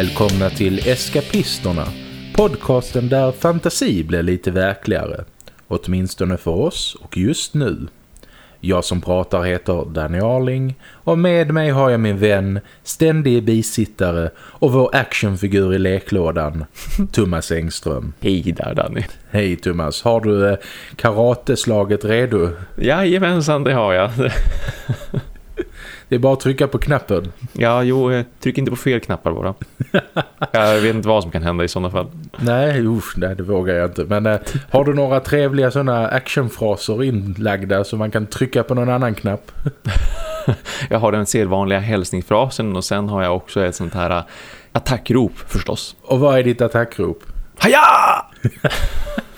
Välkomna till Eskapisterna, podcasten där fantasi blir lite verkligare. Åtminstone för oss och just nu. Jag som pratar heter Danny Arling och med mig har jag min vän, ständig bisittare och vår actionfigur i leklådan, Thomas Engström. Hej där Danny. Hej Thomas, har du eh, karateslaget redo? Jajamensan, det har jag. Det är bara att trycka på knappen. Ja, jo, eh, tryck inte på fel knappar bara. jag vet inte vad som kan hända i sådana fall. Nej, usch, nej det vågar jag inte. Men eh, har du några trevliga sådana actionfraser inlagda så man kan trycka på någon annan knapp? jag har den sedvanliga hälsningsfrasen och sen har jag också ett sånt här eh, attackrop förstås. Och vad är ditt attackrop? Haja!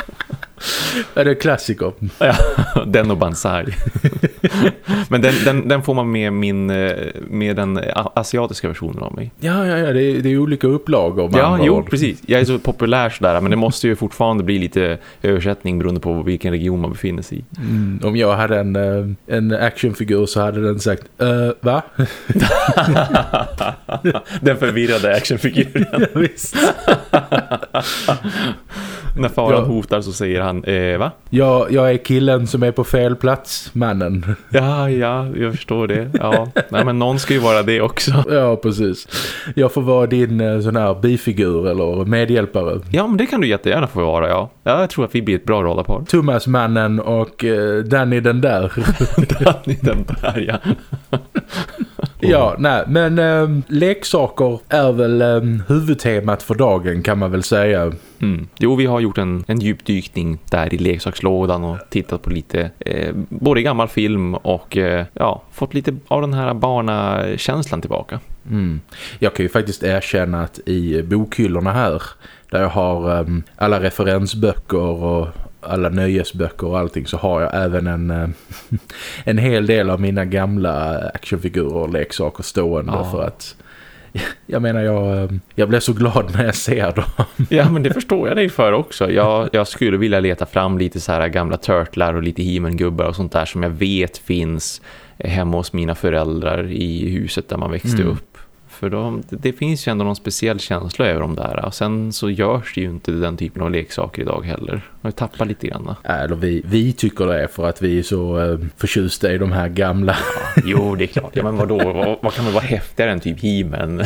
Är det klassiker? Ja, den och Banzai. Men den, den, den, får man med min med den asiatiska versionen av mig. Ja, ja, ja. Det är, det är olika upplagor. Ja, jo, precis. Jag är så populär sådär, men det måste ju fortfarande bli lite översättning beroende på vilken region man befinner sig i. Mm, om jag hade en, eh, en actionfigur så hade den sagt, uh, va? den förvirrade actionfiguren. ja, visst. När faran ja. hotar så säger han, eh, va? Ja, jag är killen som är på fel plats, mannen. Ja, ja, jag förstår det. Ja, Nej, men någon ska ju vara det också. Ja, precis. Jag får vara din eh, sån här bifigur eller medhjälpare. Ja, men det kan du jättegärna få vara, ja. ja jag tror att vi blir ett bra rollarpar. Thomas, mannen och eh, Danny den där. Danny den där, ja. Ja, nej, men ähm, leksaker är väl ähm, huvudtemat för dagen kan man väl säga. Mm. Jo, vi har gjort en, en djupdykning där i leksakslådan och tittat på lite eh, både gammal film och eh, ja, fått lite av den här barnakänslan tillbaka. Mm. Jag kan ju faktiskt erkänna att i bokhyllorna här där jag har um, alla referensböcker och alla nöjesböcker och allting så har jag även en, eh, en hel del av mina gamla actionfigurer och leksaker stående ja. för att jag menar, jag, eh, jag blev så glad när jag ser dem. Ja, men det förstår jag dig för också. Jag, jag skulle vilja leta fram lite så här gamla turtlar och lite He-Man-gubbar och sånt där som jag vet finns hemma hos mina föräldrar i huset där man växte mm. upp. För de, det finns ju ändå någon speciell känsla över dem där. Och sen så görs det ju inte den typen av leksaker idag heller. Man tappar lite grann. Eller vi, vi tycker det är för att vi är så uh, förtjusta i de här gamla. Ja, jo, det är klart. Ja, men vadå? vad, vad kan man vara häftigare än typ He-Man?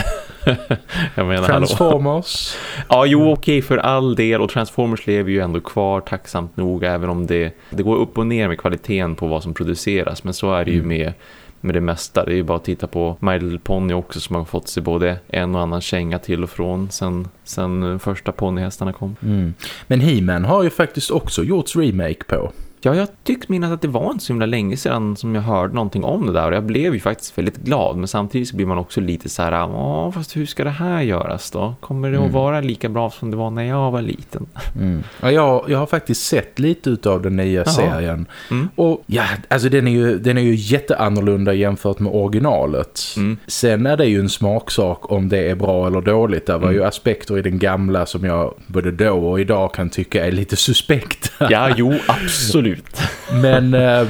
Transformers. Hallå. Ja, jo, okej för all del. Och Transformers lever ju ändå kvar tacksamt nog. Även om det, det går upp och ner med kvaliteten på vad som produceras. Men så är det ju mm. med med det mesta. Det är ju bara att titta på My Little Pony också som har fått sig både en och annan känga till och från sen, sen första ponnyhästarna kom. Mm. Men He-Man har ju faktiskt också gjorts remake på. Ja, jag tyckte minnas att det var inte så himla länge sedan som jag hörde någonting om det där och jag blev ju faktiskt väldigt glad men samtidigt så blir man också lite så här, ja fast hur ska det här göras då? Kommer det mm. att vara lika bra som det var när jag var liten? Mm. Ja, jag, jag har faktiskt sett lite av den nya Aha. serien mm. och ja, alltså den är, ju, den är ju jätteannorlunda jämfört med originalet. Mm. Sen är det ju en smaksak om det är bra eller dåligt. Det var ju mm. aspekter i den gamla som jag både då och idag kan tycka är lite suspekta. Ja, jo, absolut ut. Men äh,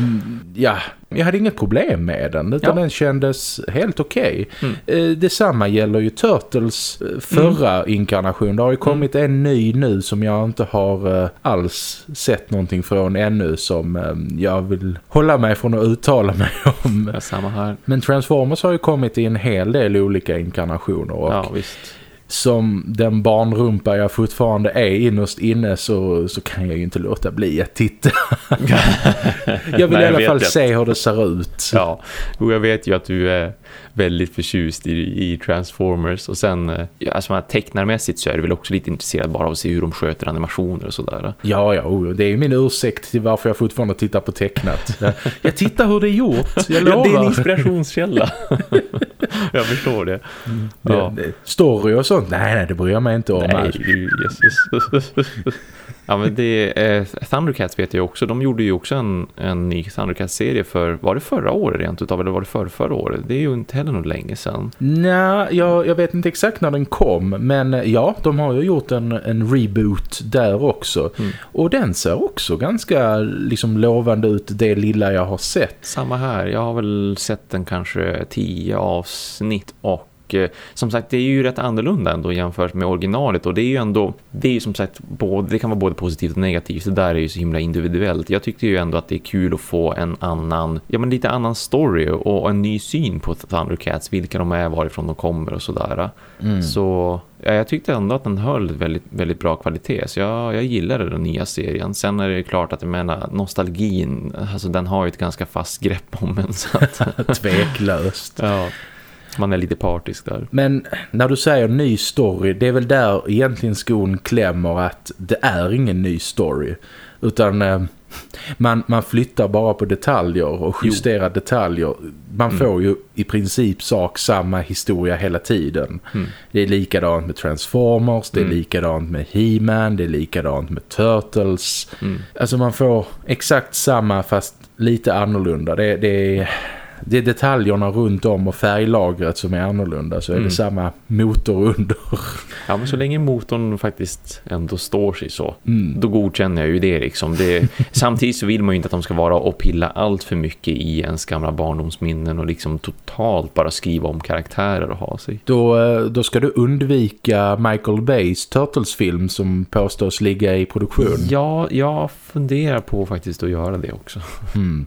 ja, jag hade inget problem med den utan ja. den kändes helt okej. Okay. Mm. Eh, detsamma gäller ju Turtles eh, förra mm. inkarnation. Det har ju kommit mm. en ny nu som jag inte har eh, alls sett någonting från ännu som eh, jag vill hålla mig från att uttala mig om. Ja, samma här. Men Transformers har ju kommit i en hel del olika inkarnationer. Och ja, visst som den barnrumpa jag fortfarande är innerst inne så, så kan jag ju inte låta bli att titta. jag vill Nej, i alla fall se hur det ser ut. Ja, och jag vet ju att du är väldigt förtjust i, i Transformers och sen, eh, alltså tecknarmässigt så är du väl också lite intresserad bara av att se hur de sköter animationer och sådär. Ja, ja, det är ju min ursäkt till varför jag fortfarande tittar på tecknat. Jag tittar hur det är gjort, jag lovar. Ja, det är en inspirationskälla. jag förstår det. Mm. Ja. Story och sånt, nej, nej, det bryr jag mig inte om. Nej, Jesus. Ja, men det, eh, Thundercats vet jag också. De gjorde ju också en, en ny Thundercats-serie för, var det förra året rent utav eller var det för förra året? Det är ju inte heller något länge sedan. Nej, jag, jag vet inte exakt när den kom. Men eh, ja, de har ju gjort en, en reboot där också. Mm. Och den ser också ganska liksom lovande ut det lilla jag har sett. Samma här. Jag har väl sett den kanske tio avsnitt och och eh, som sagt det är ju rätt annorlunda ändå jämfört med originalet och det är ju ändå, det är ju som sagt både, det kan vara både positivt och negativt, det där är ju så himla individuellt. Jag tyckte ju ändå att det är kul att få en annan, ja men lite annan story och en ny syn på Thundercats, vilka de är, varifrån de kommer och sådär. Mm. Så ja, jag tyckte ändå att den höll väldigt, väldigt bra kvalitet. Så jag, jag gillade den nya serien. Sen är det klart att jag menar, nostalgin, alltså den har ju ett ganska fast grepp om en. Så att... Tveklöst. ja, man är lite partisk där. Men när du säger ny story, det är väl där egentligen skon klämmer att det är ingen ny story. Utan eh, man, man flyttar bara på detaljer och justerar jo. detaljer. Man mm. får ju i princip sak samma historia hela tiden. Mm. Det är likadant med Transformers, det är mm. likadant med He-Man, det är likadant med Turtles. Mm. Alltså man får exakt samma fast lite annorlunda. Det, det är det är detaljerna runt om och färglagret som är annorlunda så är mm. det samma motor under. Ja men så länge motorn faktiskt ändå står sig så mm. då godkänner jag ju det liksom. Det, samtidigt så vill man ju inte att de ska vara och pilla allt för mycket i ens gamla barndomsminnen och liksom totalt bara skriva om karaktärer och ha sig. Då, eh, då ska du undvika Michael Bays Turtles-film som påstås ligga i produktion. Ja, jag funderar på faktiskt att göra det också. Mm.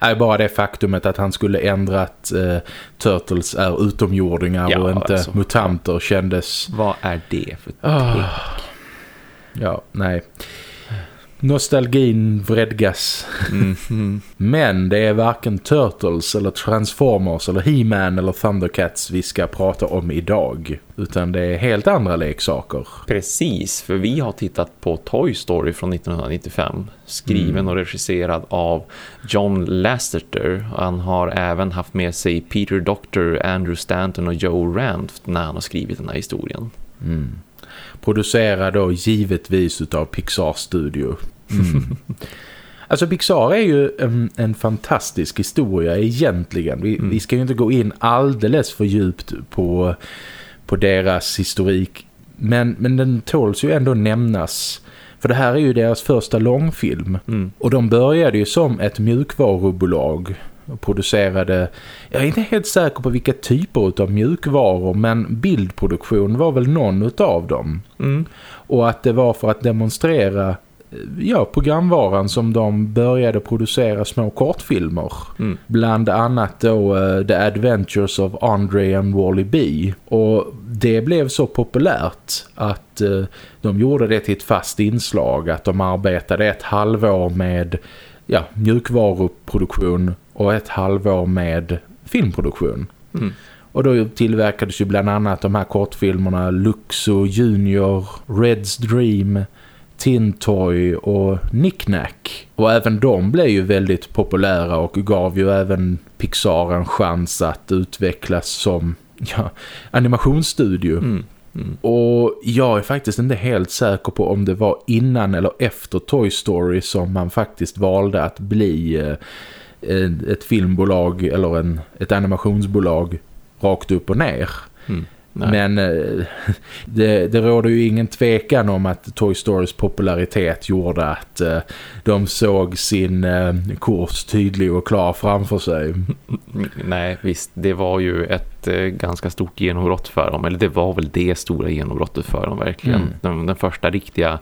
Är bara det faktumet att han skulle ändrat eh, Turtles är utomjordingar ja, och inte alltså. mutanter kändes... Vad är det för oh. Ja, nej nostalgin vredgas. Mm, mm. Men det är varken Turtles eller Transformers eller He-Man eller Thundercats vi ska prata om idag. Utan det är helt andra leksaker. Precis, för vi har tittat på Toy Story från 1995. Skriven mm. och regisserad av John Lasseter. Han har även haft med sig Peter Doctor, Andrew Stanton och Joe Ranft när han har skrivit den här historien. Mm producerad då givetvis utav Pixar Studio. Mm. alltså Pixar är ju en, en, fantastisk historia egentligen. Vi, mm. vi ska ju inte gå in alldeles för djupt på, på deras historik. Men, men den tåls ju ändå nämnas. För det här är ju deras första långfilm. Mm. Och de började ju som ett mjukvarubolag och producerade, jag är inte helt säker på vilka typer av mjukvaror men bildproduktion var väl någon av dem. Mm. Och att det var för att demonstrera ja, programvaran som de började producera små kortfilmer. Mm. Bland annat då uh, The Adventures of Andre and Wally B. Och det blev så populärt att uh, de gjorde det till ett fast inslag. Att de arbetade ett halvår med ja, mjukvaruproduktion och ett halvår med filmproduktion. Mm. Och då tillverkades ju bland annat de här kortfilmerna Luxo Junior, Red's Dream, Tintoy och Knickknack. Och även de blev ju väldigt populära och gav ju även Pixar en chans att utvecklas som ja, animationsstudio. Mm. Mm. Och jag är faktiskt inte helt säker på om det var innan eller efter Toy Story som man faktiskt valde att bli eh, ett filmbolag eller en, ett animationsbolag rakt upp och ner. Mm. Men eh, det, det råder ju ingen tvekan om att Toy Stories popularitet gjorde att eh, de såg sin eh, kurs tydlig och klar framför sig. Nej, visst. Det var ju ett ganska stort genombrott för dem. Eller det var väl det stora genombrottet för dem verkligen. Mm. Den, den första riktiga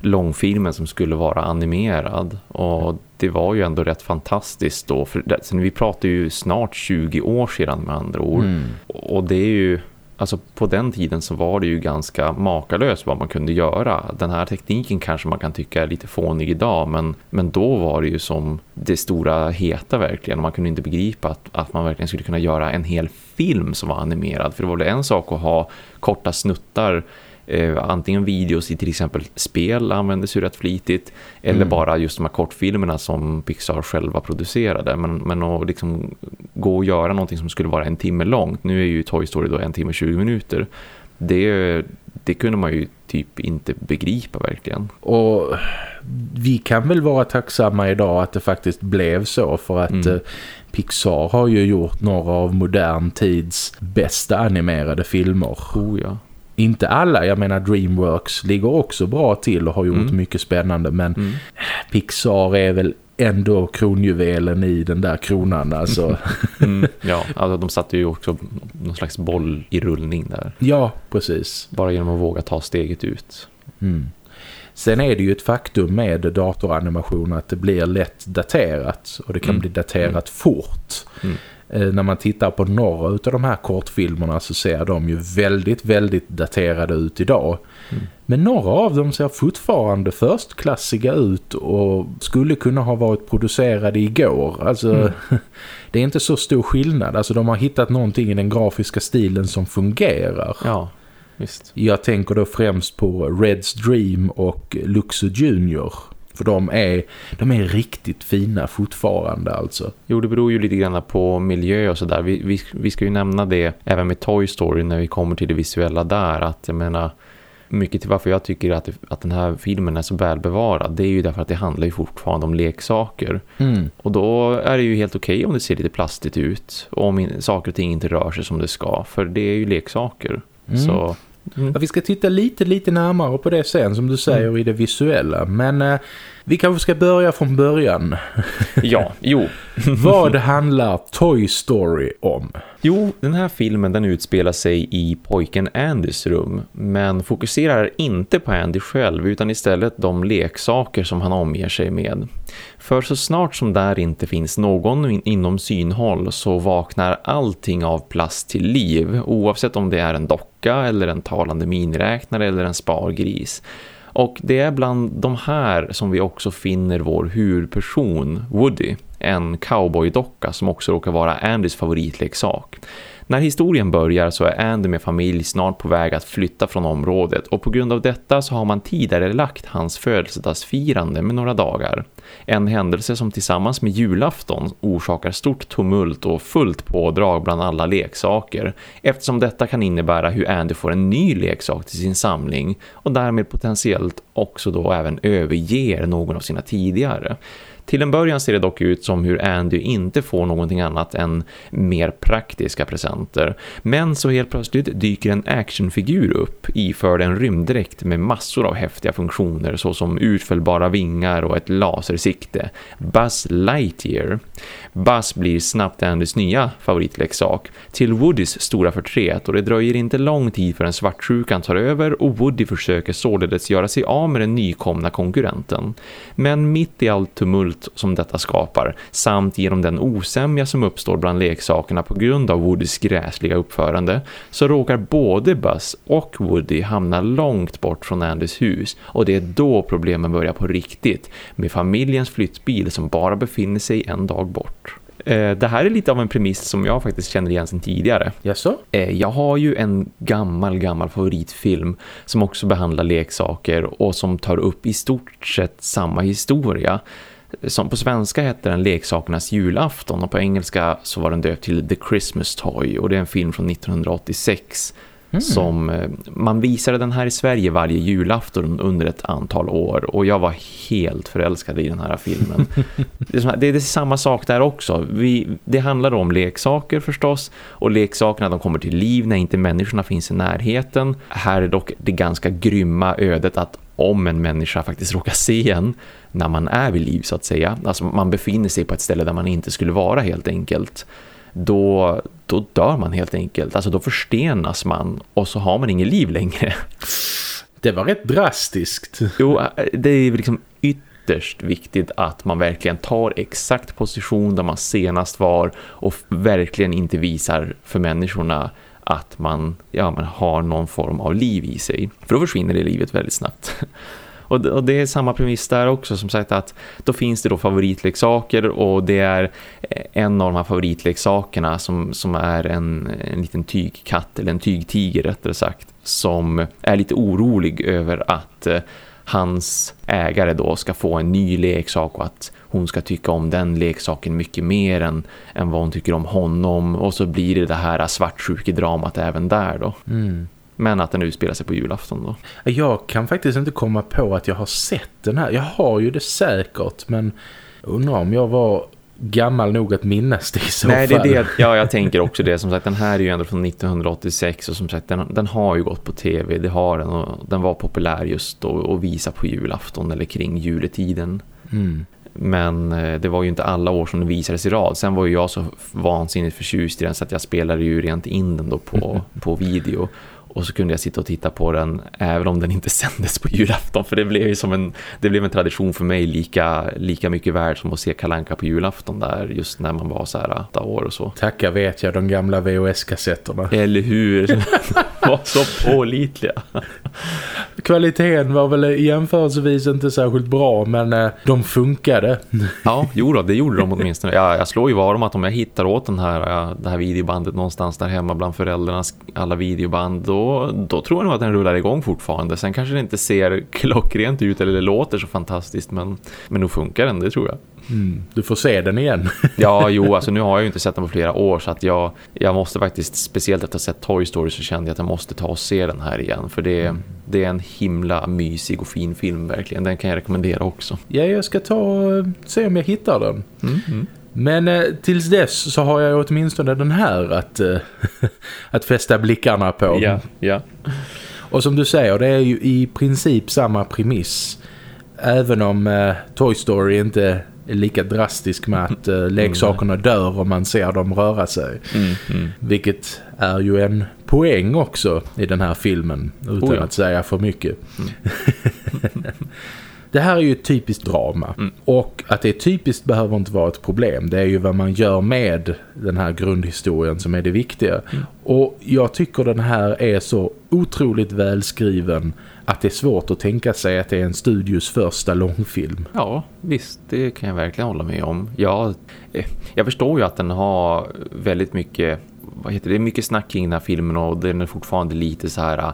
långfilmen som skulle vara animerad. Och det var ju ändå rätt fantastiskt då. För det, sen vi pratar ju snart 20 år sedan med andra ord. Mm. Och det är ju alltså på den tiden så var det ju ganska makalöst vad man kunde göra. Den här tekniken kanske man kan tycka är lite fånig idag men, men då var det ju som det stora heta verkligen. Man kunde inte begripa att, att man verkligen skulle kunna göra en hel film som var animerad. För det var väl en sak att ha korta snuttar eh, antingen videos i till exempel spel användes ju rätt flitigt eller mm. bara just de här kortfilmerna som Pixar själva producerade men, men att liksom gå och göra någonting som skulle vara en timme långt nu är ju Toy Story då en timme 20 minuter det, det kunde man ju typ inte begripa verkligen. Och vi kan väl vara tacksamma idag att det faktiskt blev så för att mm. Eh, Pixar har ju gjort några av modern tids bästa animerade filmer. Oh ja inte alla, jag menar Dreamworks ligger också bra till och har gjort mm. mycket spännande men mm. Pixar är väl ändå kronjuvelen i den där kronan. Alltså. mm, ja, alltså de satte ju också någon slags boll i rullning där. Ja, precis. Bara genom att våga ta steget ut. Mm. Sen är det ju ett faktum med datoranimation att det blir lätt daterat och det kan mm. bli daterat mm. fort. Eh, när man tittar på några av de här kortfilmerna så ser de ju väldigt, väldigt daterade ut idag. Mm. Men några av dem ser fortfarande förstklassiga ut och skulle kunna ha varit producerade igår. Alltså, mm. det är inte så stor skillnad. Alltså, de har hittat någonting i den grafiska stilen som fungerar. Ja, visst. Jag tänker då främst på Red's Dream och Luxo Junior. För de är, de är riktigt fina fortfarande alltså. Jo, det beror ju lite grann på miljö och sådär. Vi, vi, vi ska ju nämna det även med Toy Story när vi kommer till det visuella där. Att jag menar, mycket till varför jag tycker att, att den här filmen är så välbevarad det är ju därför att det handlar ju fortfarande om leksaker. Mm. Och då är det ju helt okej okay om det ser lite plastigt ut och om saker och ting inte rör sig som det ska. För det är ju leksaker. Mm. Så Mm. vi ska titta lite, lite närmare på det sen som du säger mm. i det visuella. Men eh, vi kanske ska börja från början. ja, jo. Vad handlar Toy Story om? Jo, den här filmen den utspelar sig i pojken Andys rum. Men fokuserar inte på Andy själv utan istället de leksaker som han omger sig med. För så snart som där inte finns någon inom synhåll så vaknar allting av plast till liv. Oavsett om det är en docka eller en talande miniräknare eller en spargris. Och det är bland de här som vi också finner vår huvudperson, Woody. En cowboydocka som också råkar vara Andys favoritleksak. När historien börjar så är Andy med familj snart på väg att flytta från området och på grund av detta så har man tidigare lagt hans födelsedagsfirande med några dagar. En händelse som tillsammans med julafton orsakar stort tumult och fullt pådrag bland alla leksaker eftersom detta kan innebära hur Andy får en ny leksak till sin samling och därmed potentiellt också då även överger någon av sina tidigare. Till en början ser det dock ut som hur Andy inte får någonting annat än mer praktiska presenter. Men så helt plötsligt dyker en actionfigur upp iförd en rymddräkt med massor av häftiga funktioner såsom utfällbara vingar och ett lasersikte. Buzz Lightyear. Buzz blir snabbt Andys nya favoritleksak till Woodys stora förtret och det dröjer inte lång tid förrän svartsjukan tar över och Woody försöker således göra sig av med den nykomna konkurrenten. Men mitt i allt tumult som detta skapar samt genom den osämja som uppstår bland leksakerna på grund av Woodys gräsliga uppförande så råkar både Buzz och Woody hamna långt bort från Andys hus och det är då problemen börjar på riktigt med familjens flyttbil som bara befinner sig en dag bort. Eh, det här är lite av en premiss som jag faktiskt känner igen sedan tidigare. Jaså? Eh, jag har ju en gammal, gammal favoritfilm som också behandlar leksaker och som tar upp i stort sett samma historia som på svenska heter den Leksakernas julafton och på engelska så var den döpt till The Christmas Toy och det är en film från 1986 mm. som eh, man visade den här i Sverige varje julafton under ett antal år och jag var helt förälskad i den här filmen. det, är, det är samma sak där också. Vi, det handlar om leksaker förstås och leksakerna de kommer till liv när inte människorna finns i närheten. Här är dock det ganska grymma ödet att om en människa faktiskt råkar se en när man är vid liv så att säga. Alltså man befinner sig på ett ställe där man inte skulle vara helt enkelt. Då, då dör man helt enkelt. Alltså då förstenas man och så har man inget liv längre. Det var rätt drastiskt. Jo, det är liksom ytterst viktigt att man verkligen tar exakt position där man senast var och verkligen inte visar för människorna att man, ja, man har någon form av liv i sig. För då försvinner det livet väldigt snabbt. Och, och det är samma premiss där också som sagt att då finns det då favoritleksaker och det är eh, en av de här favoritleksakerna som, som är en, en liten tygkatt eller en tygtiger rättare sagt som är lite orolig över att eh, hans ägare då ska få en ny leksak och att hon ska tycka om den leksaken mycket mer än, än vad hon tycker om honom och så blir det det här svartsjukedramat även där då. Mm. Men att den utspelar sig på julafton då. Jag kan faktiskt inte komma på att jag har sett den här. Jag har ju det säkert men undrar om jag var gammal nog att minnas det i så Nej, fall. Det är det, ja, jag tänker också det. Som sagt, den här är ju ändå från 1986 och som sagt, den, den har ju gått på tv. Det har den och den var populär just då och visa på julafton eller kring juletiden. Mm. Men eh, det var ju inte alla år som den visades i rad. Sen var ju jag så vansinnigt förtjust i den så att jag spelade ju rent in den då på, på video. Och så kunde jag sitta och titta på den även om den inte sändes på julafton. För det blev ju som en, det blev en tradition för mig lika, lika mycket värd som att se Kalanka på julafton där just när man var så här åtta år och så. Tacka vet jag de gamla VHS-kassetterna. Eller hur? var så pålitliga. Kvaliteten var väl jämförelsevis inte särskilt bra men eh, de funkade. ja, jo då, det gjorde de åtminstone. Jag, jag slår ju var om att om jag hittar åt den här, det här videobandet någonstans där hemma bland föräldrarnas alla videoband då då, tror jag nog att den rullar igång fortfarande. Sen kanske det inte ser klockrent ut eller låter så fantastiskt men, men nog funkar den, det tror jag. Mm, du får se den igen. ja, jo, alltså nu har jag ju inte sett den på flera år så att jag, jag måste faktiskt, speciellt efter att ha sett Toy Story så kände jag att jag måste ta och se den här igen. För det, mm. det är en himla mysig och fin film verkligen. Den kan jag rekommendera också. Ja, jag ska ta se om jag hittar den. Mm, mm. Men eh, tills dess så har jag åtminstone den här att, eh, att fästa blickarna på. Ja, ja. Och som du säger, det är ju i princip samma premiss. Även om eh, Toy Story inte är lika drastisk med att eh, mm. leksakerna dör om man ser dem röra sig. Mm, mm. Vilket är ju en poäng också i den här filmen, utan oh ja. att säga för mycket. Mm. Det här är ju ett typiskt drama. Mm. Och att det är typiskt behöver inte vara ett problem. Det är ju vad man gör med den här grundhistorien som är det viktiga. Mm. Och jag tycker den här är så otroligt välskriven att det är svårt att tänka sig att det är en studios första långfilm. Ja, visst. Det kan jag verkligen hålla med om. Jag, eh, jag förstår ju att den har väldigt mycket vad heter det, mycket snack kring den här filmen och den är fortfarande lite så här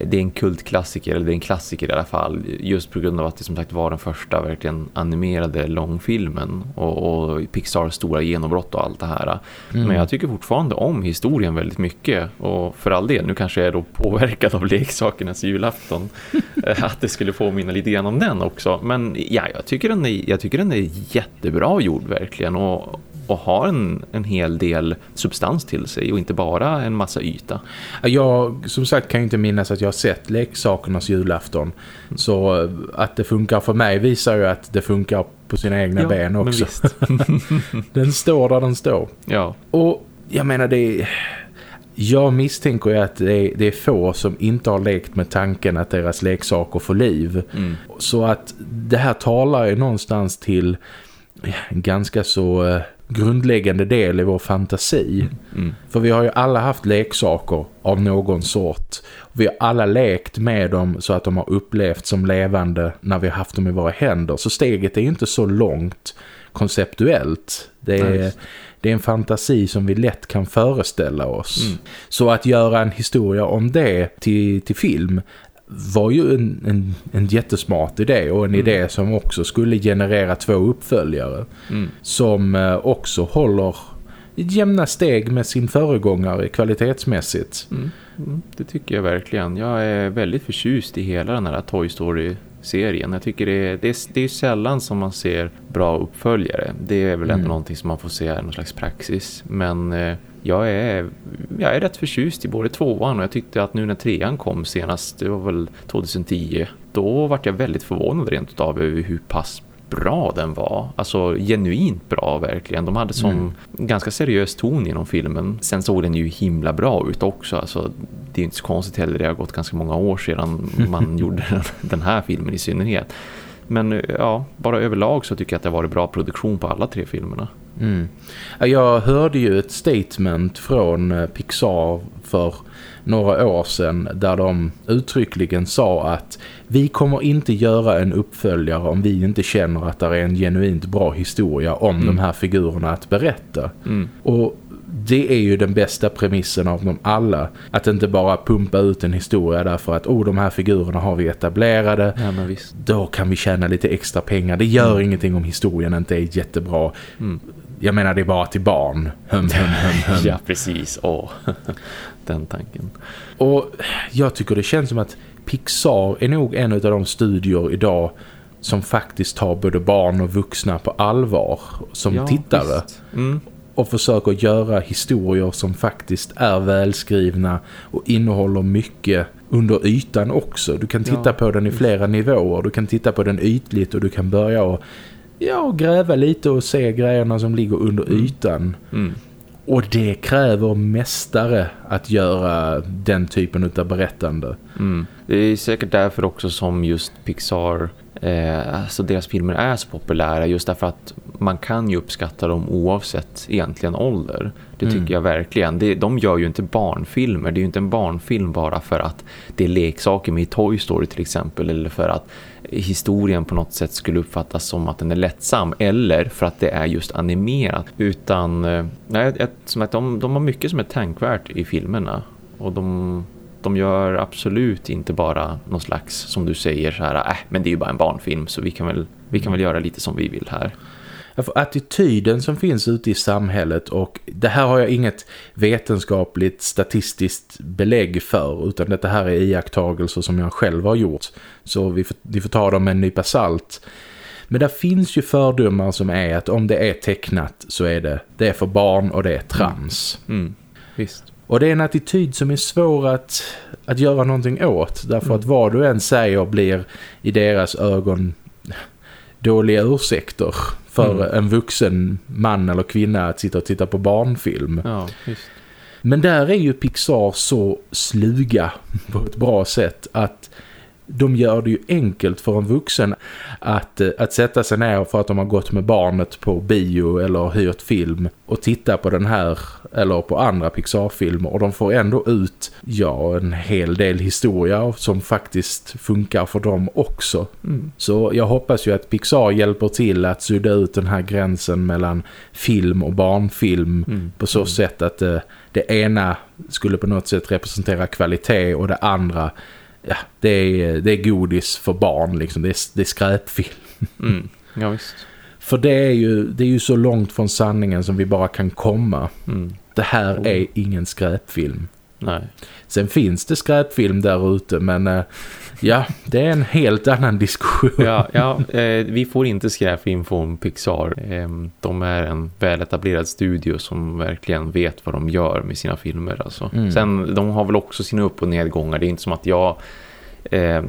det är en kultklassiker, eller det är en klassiker i alla fall. Just på grund av att det som sagt var den första verkligen animerade långfilmen och, och Pixars stora genombrott och allt det här. Mm. Men jag tycker fortfarande om historien väldigt mycket och för all del, nu kanske jag är då påverkad av leksakernas julafton att det skulle påminna lite grann om den också. Men ja, jag tycker den är, jag tycker den är jättebra gjord verkligen och och har en, en hel del substans till sig och inte bara en massa yta. Jag som sagt kan inte minnas att jag har sett leksakernas julafton. Mm. Så eh, att det funkar för mig visar ju att det funkar på sina egna ja, ben också. den står där den står. Ja. Och jag menar det Jag misstänker ju att det är, det är få som inte har lekt med tanken att deras leksaker får liv. Mm. Så att det här talar ju någonstans till ganska så eh, grundläggande del i vår fantasi. Mm. Mm. För vi har ju alla haft leksaker av någon sort. Vi har alla lekt med dem så att de har upplevt som levande när vi har haft dem i våra händer. Så steget är inte så långt konceptuellt. Det är, nice. det är en fantasi som vi lätt kan föreställa oss. Mm. Så att göra en historia om det till, till film var ju en, en, en jättesmart idé och en mm. idé som också skulle generera två uppföljare mm. som eh, också håller jämna steg med sin föregångare kvalitetsmässigt. Mm. mm. Det tycker jag verkligen. Jag är väldigt förtjust i hela den här Toy Story-serien. Jag tycker det är, det, är, det är sällan som man ser bra uppföljare. Det är väl ändå mm. någonting som man får se någon slags praxis. Men eh, jag är, jag är rätt förtjust i både tvåan och jag tyckte att nu när trean kom senast, det var väl 2010, då var jag väldigt förvånad rent av över hur pass bra den var. Alltså genuint bra verkligen. De hade som mm. ganska seriös ton genom filmen. Sen såg den ju himla bra ut också. Alltså, det är inte så konstigt heller. Det har gått ganska många år sedan man gjorde den, den här filmen i synnerhet. Men ja, bara överlag så tycker jag att det har varit bra produktion på alla tre filmerna. Mm. Jag hörde ju ett statement från eh, Pixar för några år sedan där de uttryckligen sa att vi kommer inte göra en uppföljare om vi inte känner att det är en genuint bra historia om mm. de här figurerna att berätta. Mm. Och det är ju den bästa premissen av dem alla. Att inte bara pumpa ut en historia därför att oh, de här figurerna har vi etablerade. Ja. Då kan vi tjäna lite extra pengar. Det gör mm. ingenting om historien inte är jättebra. Mm. Jag menar det är bara till barn. Hum, hum, hum, ja, precis. Åh, den tanken. Och jag tycker det känns som att Pixar är nog en av de studior idag som faktiskt tar både barn och vuxna på allvar som ja, tittare. Mm. Och försöker göra historier som faktiskt är välskrivna och innehåller mycket under ytan också. Du kan titta ja, på den i flera nivåer. Du kan titta på den ytligt och du kan börja och ja, gräva lite och se grejerna som ligger under Mm. ytan. Mm. Och det kräver mästare att göra den typen av berättande. Mm. Det är säkert därför också som just Pixar, eh, alltså deras filmer är så populära. Just därför att man kan ju uppskatta dem oavsett egentligen ålder. Det tycker Mm. jag verkligen. Det, de gör ju inte barnfilmer. Det är ju inte en barnfilm bara för att det är leksaker med i Toy Story till exempel. Eller för att historien på något sätt skulle uppfattas som att den är lättsam. Eller för att det är just animerat. Utan eh, nej, ett, som att de, de har mycket som är tänkvärt i filmerna. Och de, de gör absolut inte bara någon slags, som du säger så här, äh, men det är ju bara en barnfilm så vi kan väl, vi kan väl göra lite som vi vill här. För attityden som finns ute i samhället och det här har jag inget vetenskapligt statistiskt belägg för utan detta här är iakttagelser som jag själv har gjort. Så vi får, vi får ta dem med en nypa salt. Men där finns ju fördomar som är att om det är tecknat så är det, det är för barn och det är trams. Mm, visst. Och det är en attityd som är svår att, att göra någonting åt. Därför att vad du än säger blir i deras ögon dåliga ursäkter för Mm. en vuxen man eller kvinna att sitta och titta på barnfilm. Ja. Men där är ju Pixar så sluga på ett bra sätt att de gör det ju enkelt för en vuxen att, eh, att sätta sig ner för att de har gått med barnet på bio eller hyrt film och titta på den här eller på andra Pixar-filmer och de får ändå ut ja, en hel del historia som faktiskt funkar för dem också. Mm. Så jag hoppas ju att Pixar hjälper till att sudda ut den här gränsen mellan film och barnfilm Mm. på så Mm. sätt att det, det ena skulle på något sätt representera kvalitet och det andra ja, det är, det är godis för barn liksom, det är, det är skräpfilm. Mm. Ja, visst. För det är, ju, det är ju så långt från sanningen som vi bara kan komma. Mm. Det här Oh. är ingen skräpfilm. Nej. Sen finns det skräpfilm där ute men eh, ja, det är en helt annan diskussion. Ja, ja eh, vi får inte skräpfilm från Pixar. Eh, de är en väletablerad studio som verkligen vet vad de gör med sina filmer. Alltså. Mm. Sen, de har väl också sina upp- och nedgångar. Det är inte som att jag är,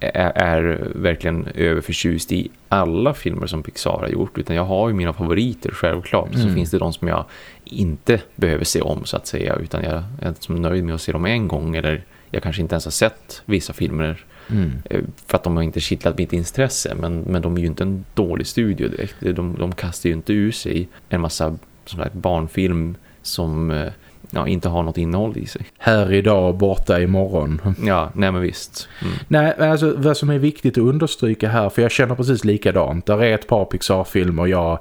är verkligen överförtjust i alla filmer som Pixar har gjort. Utan jag har ju mina favoriter självklart. Så Mm. finns det de som jag inte behöver se om så att säga. Utan jag är som nöjd med att se dem en gång. Eller jag kanske inte ens har sett vissa filmer Mm. Eh, för att de har inte kittlat mitt intresse men, men de är ju inte en dålig studio direkt de, de kastar ju inte ur sig en massa sån här barnfilm som eh, ja, inte har något innehåll i sig Här idag, borta imorgon. ja, nej men visst mm. Nej, alltså vad som är viktigt att understryka här, för jag känner precis likadant. Där är ett par Pixar-filmer jag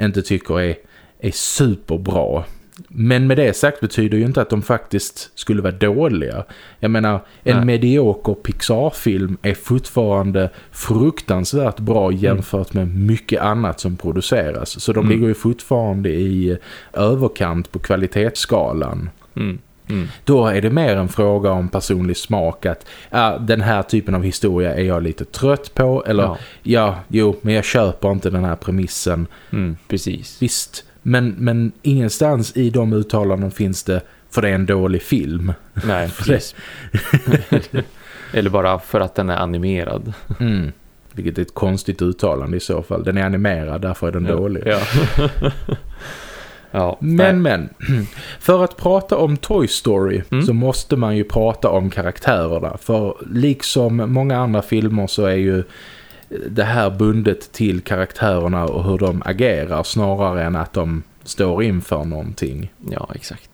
inte tycker är, är superbra. Men med det sagt betyder ju inte att de faktiskt skulle vara dåliga. Jag menar, en Nej. medioker Pixar-film är fortfarande fruktansvärt bra jämfört med mycket annat som produceras. Så de Mm. ligger ju fortfarande i överkant på kvalitetsskalan. Mm. Mm. Då är det mer en fråga om personlig smak att ja, den här typen av historia är jag lite trött på eller ja. Ja. jo, men jag köper inte den här premissen. Mm, precis Visst, men, men ingenstans i de uttalanden finns det för det är en dålig film. nej, precis eller bara för att den är animerad Mm. Vilket är ett konstigt uttalande i så fall. Den är animerad, därför är den dålig. ja. ja, Men, nej. men. För att prata om Toy Story Mm. så måste man ju prata om karaktärerna. För liksom många andra filmer så är ju det här bundet till karaktärerna och hur de agerar snarare än att de står inför någonting. ja, exakt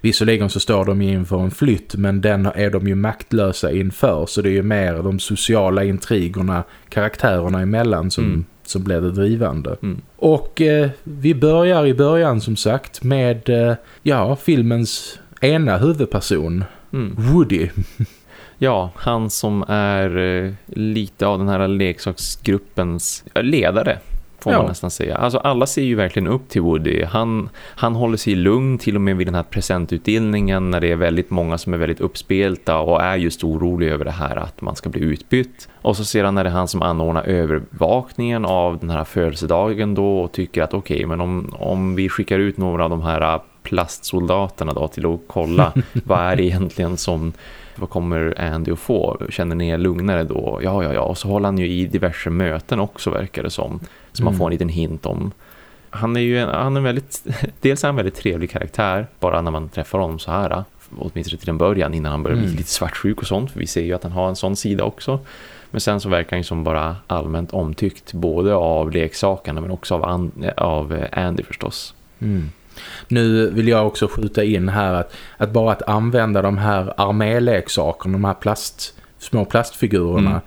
Visserligen så står de inför en flytt men den är de ju maktlösa inför så det är ju mer de sociala intrigerna karaktärerna emellan som, Mm. som blir det drivande. mm. Och eh, vi börjar i början som sagt med eh, ja, filmens ena huvudperson, Mm. Woody. Ja, han som är eh, lite av den här leksaksgruppens ledare får Ja. man nästan säga. Alltså alla ser ju verkligen upp till Woody. Han, han håller sig lugn till och med vid den här presentutdelningen när det är väldigt många som är väldigt uppspelta och är just oroliga över det här att man ska bli utbytt. Och så sedan är det han som anordnar övervakningen av den här födelsedagen då och tycker att okej, men om, om vi skickar ut några av de här plastsoldaterna då till att kolla vad är det egentligen som vad kommer Andy att få? Känner ni er lugnare då? Ja, ja, ja. Och så håller han ju i diverse möten också verkar det som. Som mm. man får en liten hint om. Han är ju en, han är väldigt, dels är han en väldigt trevlig karaktär bara när man träffar honom så här. Åtminstone till en början innan han börjar bli mm. lite svartsjuk och sånt. För vi ser ju att han har en sån sida också. Men sen så verkar han som bara allmänt omtyckt både av leksakerna men också av, av Andy förstås. Mm. Nu vill jag också skjuta in här att, att bara att använda de här arméleksakerna, de här plast, små plastfigurerna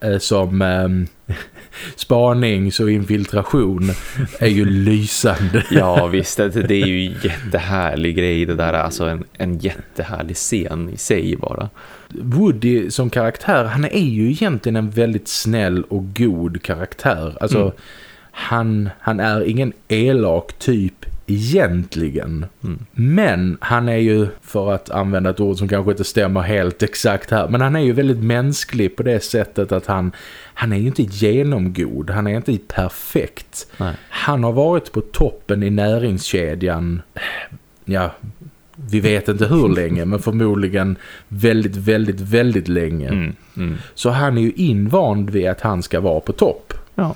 mm. eh, som eh, spanings- och infiltration är ju lysande. Ja visst, det, det är ju jättehärlig grej det där. Alltså en, en jättehärlig scen i sig bara. Woody som karaktär, han är ju egentligen en väldigt snäll och god karaktär. Alltså mm. han, han är ingen elak typ egentligen. Mm. Men han är ju, för att använda ett ord som kanske inte stämmer helt exakt här, men han är ju väldigt mänsklig på det sättet att han, han är ju inte genomgod, han är inte perfekt. Nej. Han har varit på toppen i näringskedjan, ja, vi vet inte hur länge, men förmodligen väldigt, väldigt, väldigt länge. Mm. Mm. Så han är ju invand vid att han ska vara på topp. Ja.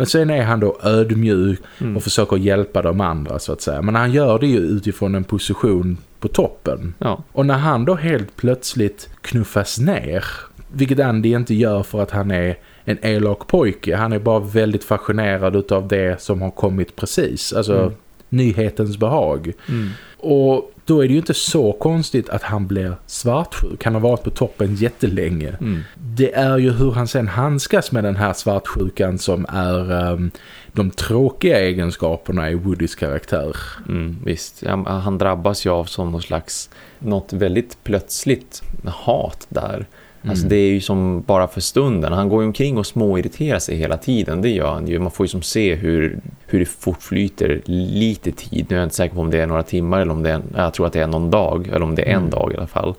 Men sen är han då ödmjuk mm. och försöker hjälpa de andra så att säga. Men han gör det ju utifrån en position på toppen. Ja. Och när han då helt plötsligt knuffas ner, vilket Andy inte gör för att han är en elak pojke. Han är bara väldigt fascinerad av det som har kommit precis. Alltså mm. Nyhetens behag. Mm. Och då är det ju inte så konstigt att han blir svartsjuk. Han har varit på toppen jättelänge. Mm. Det är ju hur han sen handskas med den här svartsjukan som är um, de tråkiga egenskaperna i Woodys karaktär. Mm, visst, han drabbas ju av som någon slags, något väldigt plötsligt hat där. Alltså mm. det är ju som bara för stunden. Han går ju omkring och småirriterar sig hela tiden. Det gör han ju. Man får ju som se hur, hur det fortflyter lite tid. Nu är jag inte säker på om det är några timmar eller om det är, jag tror att det är någon dag. Eller om det är en mm. dag i alla fall.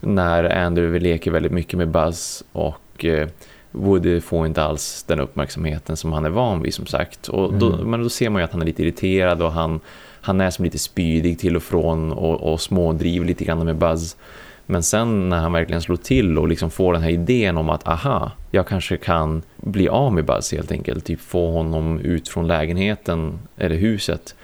När Andrew leker väldigt mycket med Buzz och eh, Woody får inte alls den uppmärksamheten som han är van vid som sagt. Och då, mm. Men då ser man ju att han är lite irriterad och han, han är som lite spydig till och från och, och smådriver lite grann med Buzz. Men sen när han verkligen slår till och liksom får den här idén om att aha, jag kanske kan bli av med Buzz helt enkelt. Typ få honom ut från lägenheten eller huset.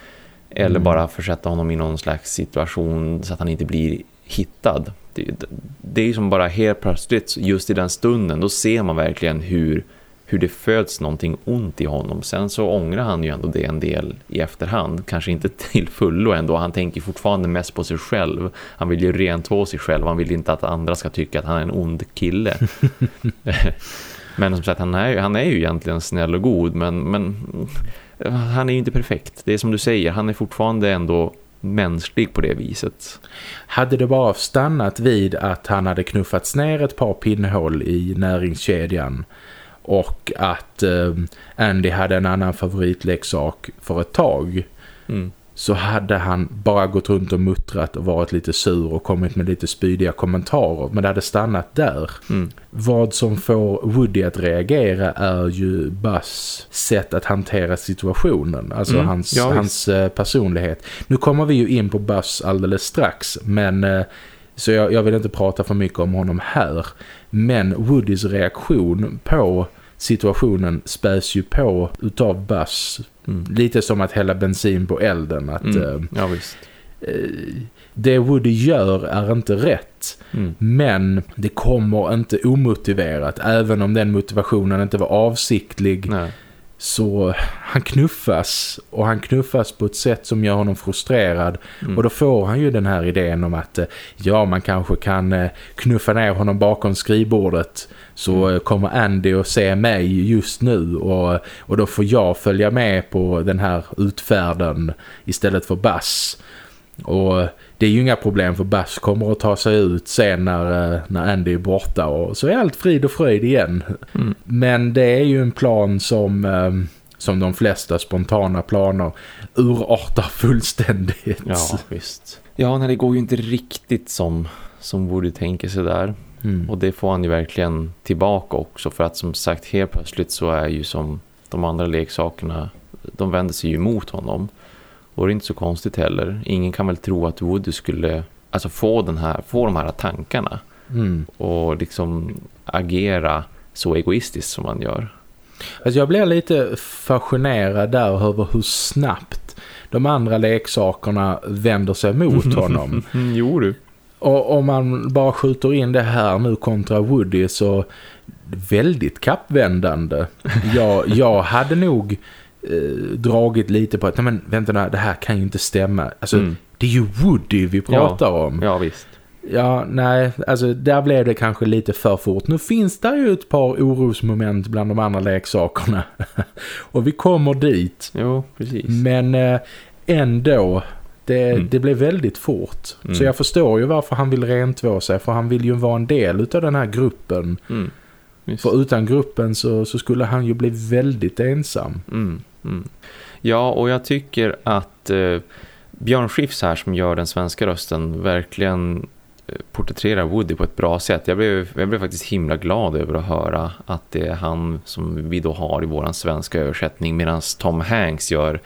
Eller mm. bara försätta honom i någon slags situation så att han inte blir hittad. Det, det är ju som bara helt plötsligt just i den stunden då ser man verkligen hur hur det föds någonting ont i honom. Sen så ångrar han ju ändå det en del i efterhand. Kanske inte till fullo ändå. Han tänker fortfarande mest på sig själv. Han vill ju rentvå sig själv. Han vill inte att andra ska tycka att han är en ond kille. men som sagt, han är, han är ju egentligen snäll och god. Men, men han är ju inte perfekt. Det är som du säger, han är fortfarande ändå mänsklig på det viset. Hade det bara stannat vid att han hade knuffats ner ett par pinnhål i näringskedjan och att eh, Andy hade en annan favoritleksak för ett tag mm. så hade han bara gått runt och muttrat och varit lite sur och kommit med lite spydiga kommentarer men det hade stannat där. Mm. Vad som får Woody att reagera är ju Buzz sätt att hantera situationen, alltså mm. hans, ja, hans eh, personlighet. Nu kommer vi ju in på Buzz alldeles strax men... Eh, så jag, jag, vill inte prata för mycket om honom här. Men Woodys reaktion på situationen späs ju på utav Buzz. Mm. Lite som att hälla bensin på elden. Att, mm. äh, ja, visst. Äh, det Woody gör är inte rätt. Mm. Men det kommer inte omotiverat. Även om den motivationen inte var avsiktlig. Nej så han knuffas och han knuffas på ett sätt som gör honom frustrerad mm. och då får han ju den här idén om att ja man kanske kan knuffa ner honom bakom skrivbordet så mm. kommer Andy att se mig just nu och, och då får jag följa med på den här utfärden istället för Bass. Och det är ju inga problem för Bass kommer att ta sig ut sen när, eh, när Andy är borta och så är allt frid och fröjd igen. Mm. Men det är ju en plan som, eh, som de flesta spontana planer urartar fullständigt. Ja, visst. Ja, nej, det går ju inte riktigt som, som Woody tänker sig där. Mm. Och det får han ju verkligen tillbaka också för att som sagt helt plötsligt så är ju som de andra leksakerna, de vänder sig ju emot honom. Och det är inte så konstigt heller. Ingen kan väl tro att Woody skulle alltså få, den här, få de här tankarna. Mm. och liksom agera så egoistiskt som man gör. Alltså jag blir lite fascinerad där över hur snabbt de andra leksakerna vänder sig mot honom. Jo du. Och om man bara skjuter in det här nu kontra Woody så väldigt kappvändande. Jag, jag hade nog dragit lite på att nej men vänta nu, det här kan ju inte stämma. Alltså Mm. det är ju Woody vi pratar om. Ja visst. Ja, nej, alltså där blev det kanske lite för fort. Nu finns det ju ett par orosmoment bland de andra leksakerna. och vi kommer dit. Jo, precis. Men eh, ändå, det, Mm. det blev väldigt fort. Mm. Så jag förstår ju varför han vill rentvå sig. För han vill ju vara en del av den här gruppen. Mm. För utan gruppen så, så skulle han ju bli väldigt ensam. Mm. Mm. Ja, och jag tycker att eh, Björn Skifs här som gör den svenska rösten verkligen eh, porträtterar Woody på ett bra sätt. Jag blev, jag blev faktiskt himla glad över att höra att det är han som vi då har i våran svenska översättning medan Tom Hanks gör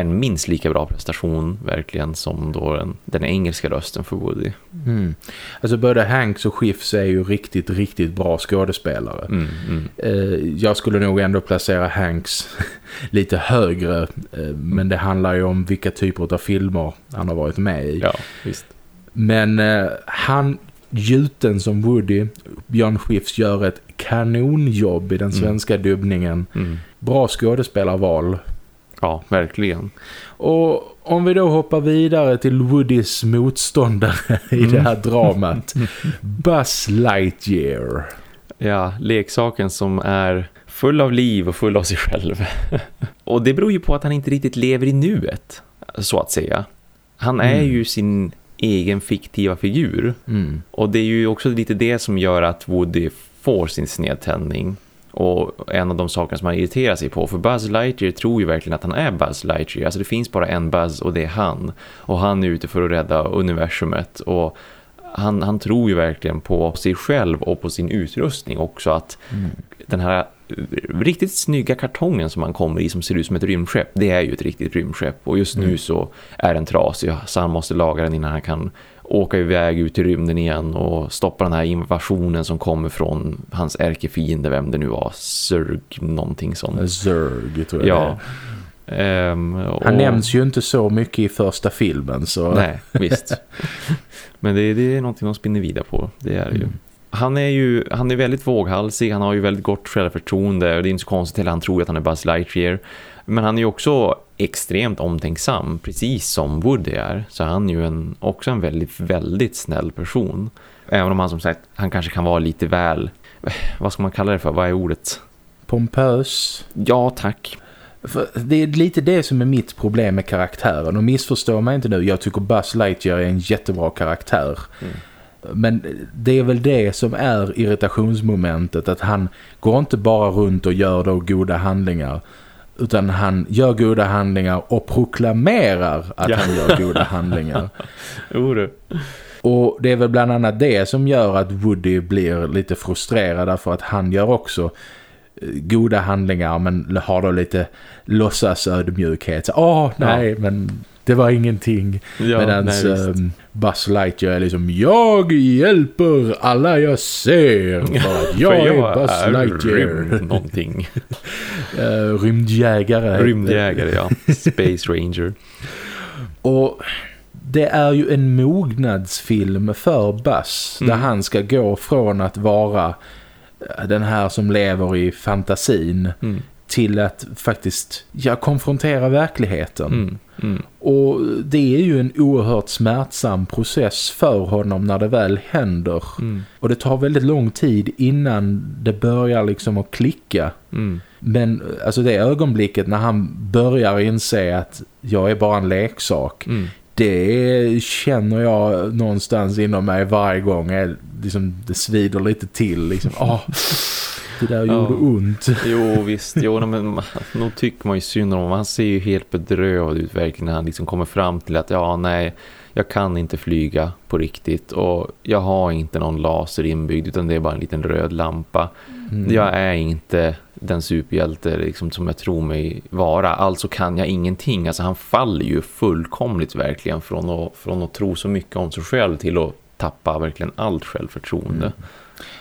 en minst lika bra prestation verkligen som då den, den engelska rösten för Woody. Mm. Alltså både Hanks och Schiffs är ju riktigt, riktigt bra skådespelare. Mm, mm. Eh, jag skulle nog ändå placera Hanks lite högre. Eh, men det handlar ju om vilka typer av filmer han har varit med i. Ja, visst. Men eh, han, gjuten som Woody, Björn Skifs gör ett kanonjobb i den Mm. svenska dubbningen. Mm. Bra skådespelarval. Ja, verkligen. Och om vi då hoppar vidare till Woodys motståndare i Mm. det här dramat. Buzz Lightyear. Ja, leksaken som är full av liv och full av sig själv. och det beror ju på att han inte riktigt lever i nuet, så att säga. Han är Mm. ju sin egen fiktiva figur. Mm. Och det är ju också lite det som gör att Woody får sin snedtändning. Och en av de saker som han irriterar sig på. För Buzz Lightyear tror ju verkligen att han är Buzz Lightyear. Alltså det finns bara en Buzz och det är han. Och han är ute för att rädda universumet. Och han, han tror ju verkligen på sig själv och på sin utrustning också. Att Mm. den här riktigt snygga kartongen som han kommer i som ser ut som ett rymdskepp. Det är ju ett riktigt rymdskepp. Och just nu Mm. så är den trasig. Så han måste laga den innan han kan åka iväg ut i rymden igen och stoppa den här invasionen som kommer från hans ärkefiende, vem det nu var, Zurg någonting sånt. Zurg tror jag Ja. Ehm, och, Han nämns ju inte så mycket i första filmen så... Nej, visst. Men det, det är någonting de spinner vidare på, det är det ju. Mm. Han är ju han är väldigt våghalsig, han har ju väldigt gott självförtroende och det är inte så konstigt att han tror att han är Buzz Lightyear. Men han är ju också extremt omtänksam, precis som Woody är. Så han är ju en, också en väldigt, väldigt snäll person. Även om han som sagt, han kanske kan vara lite väl, vad ska man kalla det för, vad är ordet? Pompös. Ja, tack. För det är lite det som är mitt problem med karaktären. Och missförstå mig inte nu, jag tycker Buzz Lightyear är en jättebra karaktär. Mm. Men det är väl det som är irritationsmomentet. Att han går inte bara runt och gör då goda handlingar. Utan han gör goda handlingar och proklamerar att Ja. han gör goda handlingar. Jo du. Och det är väl bland annat det som gör att Woody blir lite frustrerad därför att han gör också eh, goda handlingar men har då lite låtsas ödmjukhet. Åh, nej, men det var ingenting. Ja, Medan nej, um, Buzz Lightyear är liksom Jag hjälper alla jag ser för att jag, För är Buzz Lightyear. rymd någonting. uh, rymdjägare. Rymdjägare, ja. Space Ranger. Och det är ju en mognadsfilm för Buzz. Där Mm. han ska gå från att vara eh, den här som lever i fantasin Mm. Till att faktiskt ja, konfrontera verkligheten. Mm. Mm. Och det är ju en oerhört smärtsam process för honom när det väl händer. Mm. Och det tar väldigt lång tid innan det börjar liksom att klicka. Mm. Men alltså det ögonblicket när han börjar inse att jag är bara en leksak. Mm. Det känner jag någonstans inom mig varje gång. Jag, liksom, det svider lite till. Liksom, ah, det där Ja. gjorde ont. Jo visst, jo, men nog tycker man ju synd om. Han ser ju helt bedrövad ut verkligen när han liksom kommer fram till att ja nej, jag kan inte flyga på riktigt och jag har inte någon laser inbyggd utan det är bara en liten röd lampa. Mm. Jag är inte den superhjälte liksom, som jag tror mig vara, alltså kan jag ingenting. Alltså han faller ju fullkomligt verkligen från att, från att tro så mycket om sig själv till att tappa verkligen allt självförtroende. Mm.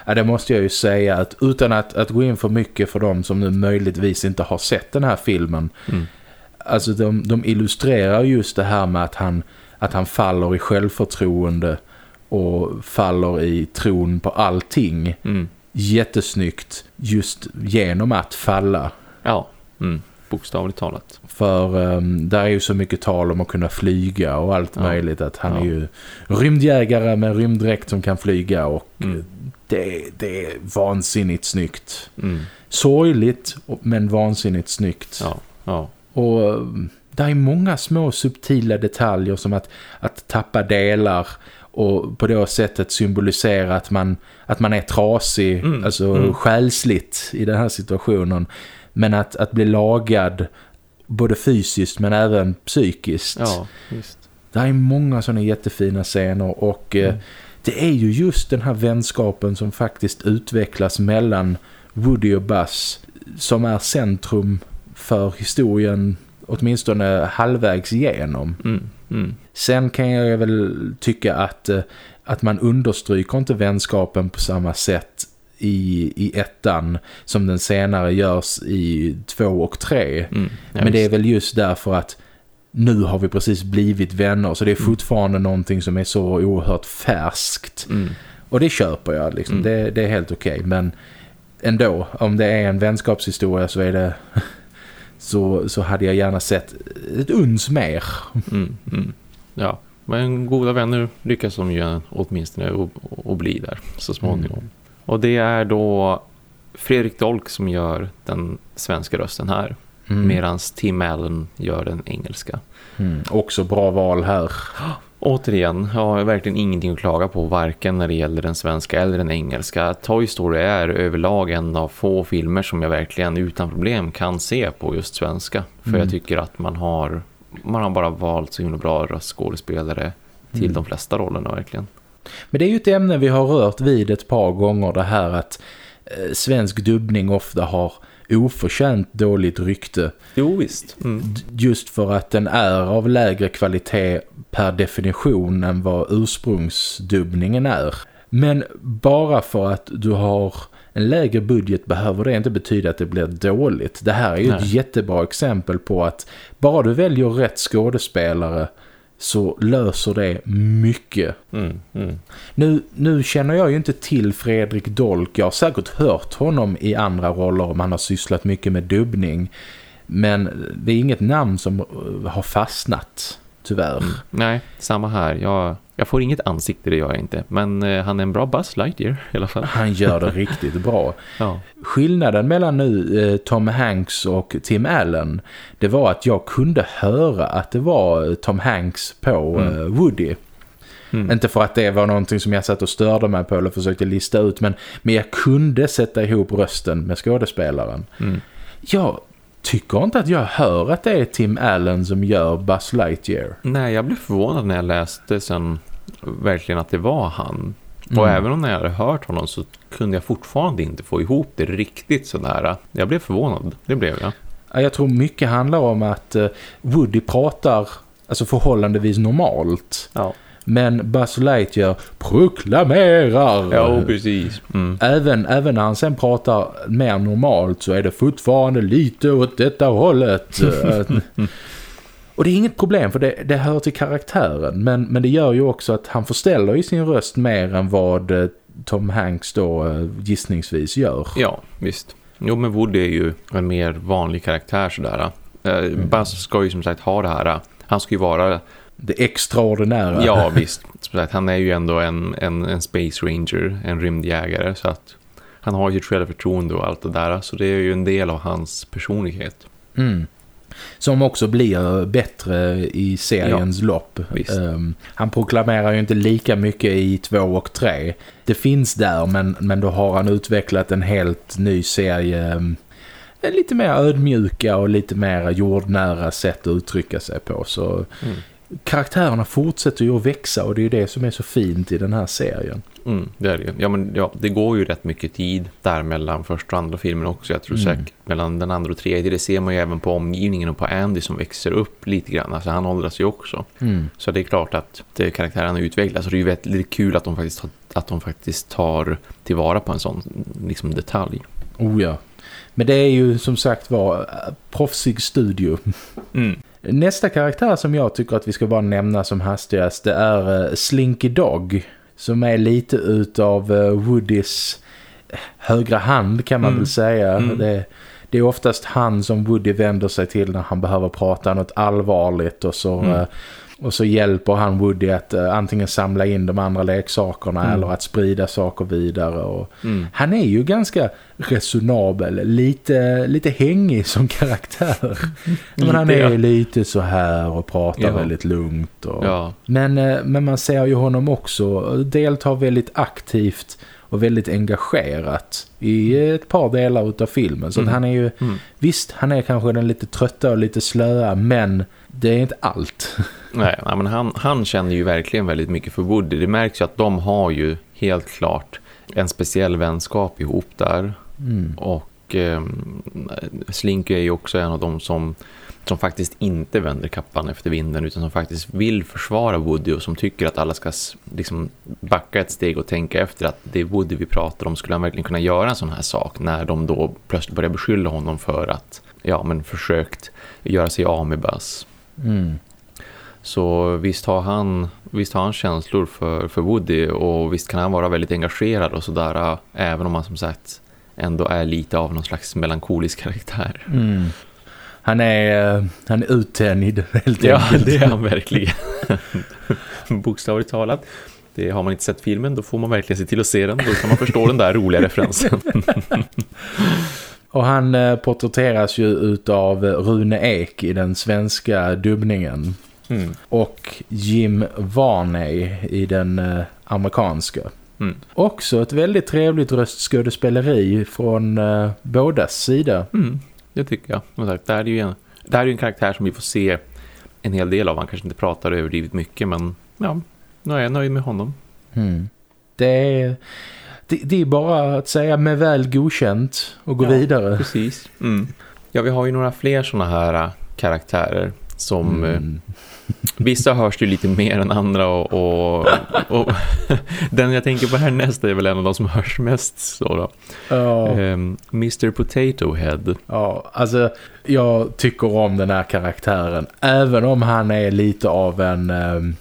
Ja, det måste jag ju säga att utan att, att gå in för mycket för dem som nu möjligtvis inte har sett den här filmen. Mm. Alltså de, de illustrerar just det här med att han, att han faller i självförtroende och faller i tron på allting. Mm. Jättesnyggt just genom att falla. Ja, mm. Bokstavligt talat. För um, där är ju så mycket tal om att kunna flyga och allt ja. möjligt. Att han ja. är ju rymdjägare med rymddräkt som kan flyga och mm. det, det är vansinnigt snyggt. Mm. Sorgligt men vansinnigt snyggt. Ja, ja. Och um, det är många små subtila detaljer som att, att tappa delar och på det sättet symbolisera att man, att man är trasig, mm. alltså mm. själsligt i den här situationen. Men att, att bli lagad både fysiskt men även psykiskt. Ja, just. Det är många sådana jättefina scener och eh, mm. eh, det är ju just den här vänskapen som faktiskt utvecklas mellan Woody och Buzz som är centrum för historien åtminstone halvvägs igenom. Mm, mm. Sen kan jag väl tycka att, eh, att man understryker inte vänskapen på samma sätt i, i ettan som den senare görs i två och tre. Mm, ja, Men det är väl just därför att nu har vi precis blivit vänner så det är mm. fortfarande någonting som är så oerhört färskt. Mm. Och det köper jag liksom. Mm. Det, det, är helt okej. Okay. Men ändå, om det är en vänskapshistoria så är det så, så hade jag gärna sett ett uns mer. Mm, mm. Ja, men goda vänner lyckas de ju åtminstone att bli där så småningom. Och det är då Fredrik Dolk som gör den svenska rösten här. Mm. Medan Tim Allen gör den engelska. Mm. Också bra val här. Återigen, jag har verkligen ingenting att klaga på varken när det gäller den svenska eller den engelska. Toy Story är överlag en av få filmer som jag verkligen utan problem kan se på just svenska. För mm. jag tycker att man har, man har bara valt så himla bra röstskådespelare till mm. de flesta rollerna verkligen. Men det är ju ett ämne vi har rört vid ett par gånger det här att eh, svensk dubbning ofta har oförtjänt dåligt rykte. Jo visst. Mm. Just för att den är av lägre kvalitet per definition än vad ursprungsdubbningen är. Men bara för att du har en lägre budget behöver det inte betyda att det blir dåligt. Det här är ju Nej. ett jättebra exempel på att bara du väljer rätt skådespelare så löser det mycket. Mm, mm. Nu, nu känner jag ju inte till Fredrik Dolk. Jag har säkert hört honom i andra roller om han har sysslat mycket med dubbning. Men det är inget namn som eh, har fastnat, tyvärr. Nej, samma här. Jag jag får inget ansikte, det gör jag inte. Men eh, han är en bra Buzz Lightyear i alla fall. Han gör det riktigt bra. Ja. Skillnaden mellan nu eh, Tom Hanks och Tim Allen det var att jag kunde höra att det var Tom Hanks på mm. eh, Woody. Mm. Inte för att det var någonting som jag satt och störde mig på eller försökte lista ut men, men jag kunde sätta ihop rösten med skådespelaren. Mm. Jag tycker inte att jag hör att det är Tim Allen som gör Buzz Lightyear. Nej, jag blev förvånad när jag läste sen verkligen att det var han. Mm. Och även om jag hade hört honom så kunde jag fortfarande inte få ihop det riktigt sådär. Jag blev förvånad, det blev jag. Jag tror mycket handlar om att eh, Woody pratar alltså förhållandevis normalt. Ja. Men Buzz Lightyear proklamerar. Ja, precis. Mm. Även, även när han sen pratar mer normalt så är det fortfarande lite åt detta hållet. Och det är inget problem för det, det hör till karaktären. Men, men det gör ju också att han förställer ju sin röst mer än vad eh, Tom Hanks då eh, gissningsvis gör. Ja, visst. Jo, men Woody är ju en mer vanlig karaktär sådär. Eh, mm. Buzz ska ju som sagt ha det här. Han ska ju vara... Det extraordinära. Ja, visst. Han är ju ändå en, en, en Space Ranger, en rymdjägare. Så att han har ju ett självförtroende och allt det där. Så det är ju en del av hans personlighet. Mm som också blir bättre i seriens ja, lopp. Um, han proklamerar ju inte lika mycket i två och tre. Det finns där men, men då har han utvecklat en helt ny serie um, lite mer ödmjuka och lite mer jordnära sätt att uttrycka sig på. Så mm. Karaktärerna fortsätter ju att växa och det är ju det som är så fint i den här serien. Mm, det är det. Ja, men ja, det går ju rätt mycket tid där mellan första och andra filmen också. Jag tror mm. säkert mellan den andra och tredje. Det ser man ju även på omgivningen och på Andy som växer upp lite grann. Alltså han åldras ju också. Mm. Så det är klart att det, karaktärerna utvecklas. Och det är ju väldigt kul att de faktiskt, att de faktiskt tar tillvara på en sån liksom, detalj. Oh ja. Men det är ju som sagt var eh, proffsig studio. Mm. Nästa karaktär som jag tycker att vi ska bara nämna som hastigast det är uh, Slinky Dog. Som är lite utav uh, Woodys högra hand kan man mm. väl säga. Mm. Det, det, är oftast han som Woody vänder sig till när han behöver prata något allvarligt och så... Mm. Och så hjälper han Woody att uh, antingen samla in de andra leksakerna mm. eller att sprida saker vidare. Och mm. Han är ju ganska resonabel, lite, lite hängig som karaktär. men han är ja. lite så här och pratar ja. väldigt lugnt. Och, ja. men, uh, men man ser ju honom också delta väldigt aktivt och väldigt engagerat i ett par delar av filmen. Så mm. han är ju, mm. visst han är kanske den lite trötta och lite slöa men det är inte allt. Nej, men han, han känner ju verkligen väldigt mycket för Woody. Det märks ju att de har ju helt klart en speciell vänskap ihop där. Mm. Och eh, Slinky är ju också en av dem som, som faktiskt inte vänder kappan efter vinden utan som faktiskt vill försvara Woody och som tycker att alla ska liksom backa ett steg och tänka efter att det är Woody vi pratar om. Skulle han verkligen kunna göra en sån här sak när de då plötsligt börjar beskylla honom för att ja, men försökt göra sig av med Buzz. Mm. Så visst har han visst har han känslor för, för Woody och visst kan han vara väldigt engagerad och sådär även om han som sagt ändå är lite av någon slags melankolisk karaktär. Mm. Han är, han är uttänjd helt ja, enkelt. Det är han verkligen. Bokstavligt talat. Det har man inte sett filmen, då får man verkligen se till att se den. Då kan man förstå den där roliga referensen. Och han eh, porträtteras ju utav Rune Ek i den svenska dubbningen. Mm. Och Jim Varney i den eh, amerikanska. Mm. Också ett väldigt trevligt röstskådespeleri från eh, bådas sida. Mm, det tycker jag. Det är ju en, det är ju en karaktär som vi får se en hel del av. Han kanske inte pratar överdrivet mycket men ja, nu är jag nöjd med honom. Mm. Det är det, det, är bara att säga med väl godkänt och gå ja, vidare. Precis. Mm. Ja, vi har ju några fler sådana här äh, karaktärer som mm. Vissa hörs ju lite mer än andra och, och, och den jag tänker på härnäst är väl en av de som hörs mest så då. Ja. Um, Mr. Potato Head. Ja, alltså jag tycker om den här karaktären även om han är lite av en um,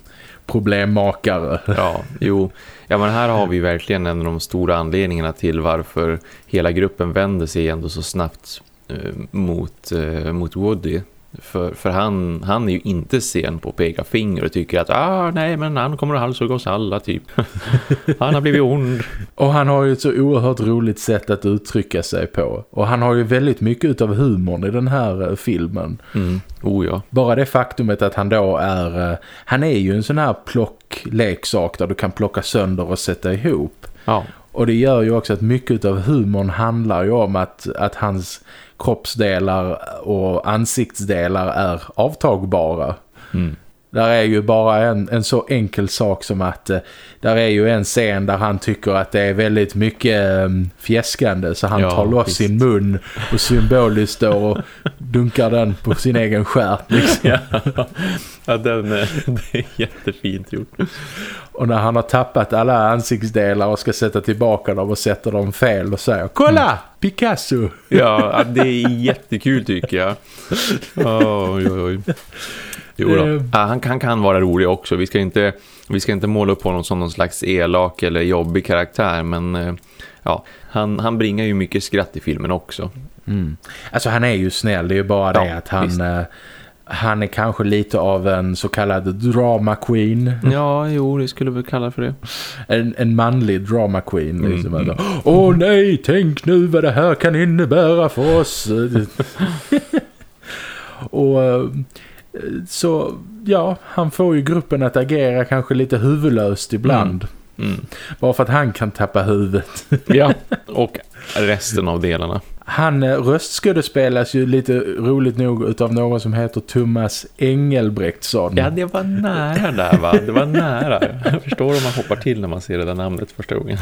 problemmakare. Ja, jo. Ja, men här har vi verkligen en av de stora anledningarna till varför hela gruppen vänder sig ändå så snabbt eh, mot, eh, mot Woody. För, för han, han är ju inte sen på att peka finger och tycker att ah, nej men han kommer att halshugga oss alla typ. han har blivit ond. Och han har ju ett så oerhört roligt sätt att uttrycka sig på. Och han har ju väldigt mycket av humorn i den här uh, filmen. Mm. Oh ja. Bara det faktumet att han då är... Uh, han är ju en sån här plockleksak där du kan plocka sönder och sätta ihop. Ja. Och det gör ju också att mycket av humorn handlar ju om att, att hans kroppsdelar och ansiktsdelar är avtagbara. Mm. Där är ju bara en, en så enkel sak som att eh, där är ju en scen där han tycker att det är väldigt mycket eh, fjäskande så han ja, tar loss visst. sin mun och symboliskt då och dunkar den på sin egen skärt. Liksom. Ja, ja den, är, det är jättefint gjort. Och när han har tappat alla ansiktsdelar och ska sätta tillbaka dem och sätter dem fel och säger Kolla! Mm. Picasso! Ja, det är jättekul tycker jag. Oj, oj, oj. Jo då. Eh. Han, han kan vara rolig också. Vi ska, inte, vi ska inte måla upp honom som någon slags elak eller jobbig karaktär. Men eh, ja, han, han bringar ju mycket skratt i filmen också. Mm. Alltså han är ju snäll. Det är ju bara ja, det att han... Eh, han är kanske lite av en så kallad drama queen. Ja, jo, det skulle vi kalla för det. En, en manlig drama queen. Mm, liksom. Mm. Åh mm. nej, tänk nu vad det här kan innebära för oss. och så ja, han får ju gruppen att agera kanske lite huvudlöst ibland. Mm. Mm. Bara för att han kan tappa huvudet. ja, och resten av delarna. Han eh, röstskådespelas ju lite roligt nog utav någon som heter Thomas Engelbrektsson. Ja, det var nära där va? Det var nära. Jag förstår om man hoppar till när man ser det där namnet första gången.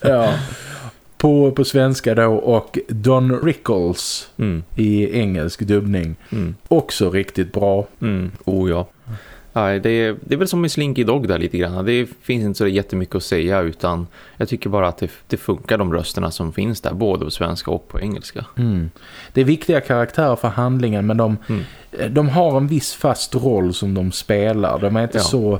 ja. På, på svenska då och Don Rickles Mm. i engelsk dubbning. Mm. Också riktigt bra. Mm. Oh ja. Ja, det, är, det är väl som med Slinky Dog där lite grann. Det finns inte så jättemycket att säga utan jag tycker bara att det, det funkar de rösterna som finns där. Både på svenska och på engelska. Mm. Det är viktiga karaktärer för handlingen men de, Mm. de har en viss fast roll som de spelar. De är inte Ja. så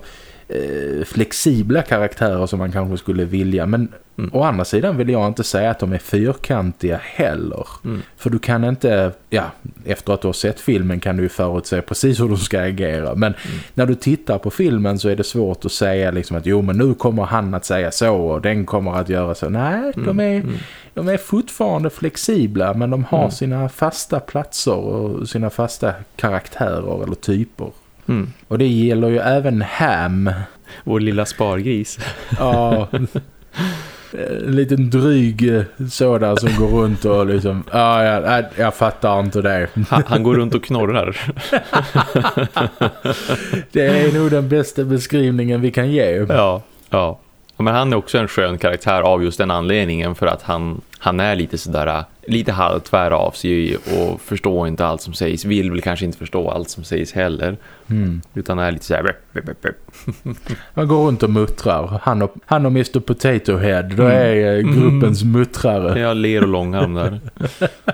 eh, flexibla karaktärer som man kanske skulle vilja. Men Mm. å andra sidan vill jag inte säga att de är fyrkantiga heller. Mm. För du kan inte, ja, efter att du har sett filmen kan du ju förutse precis hur de ska agera. Men Mm. när du tittar på filmen så är det svårt att säga liksom att jo men nu kommer han att säga så och den kommer att göra så. Nej, de är, Mm. de är fortfarande flexibla men de har Mm. sina fasta platser och sina fasta karaktärer eller typer. Mm. Och det gäller ju även Ham. Vår lilla spargris. Ja, en liten dryg eh, sådan som går runt och liksom, ja, ja, nej, jag fattar inte det. Han, han går runt och knorrar. Det är nog den bästa beskrivningen vi kan ge. Ja, ja. Men han är också en skön karaktär av just den anledningen för att han, han är lite sådär, lite halvtvär av sig och förstår inte allt som sägs. Vill väl kanske inte förstå allt som sägs heller. Mm. Utan är lite såhär... Han går runt och muttrar. Han och, han och Mr. Potato Head, då Mm. är eh, gruppens muttrare. Jag ler och långarm där.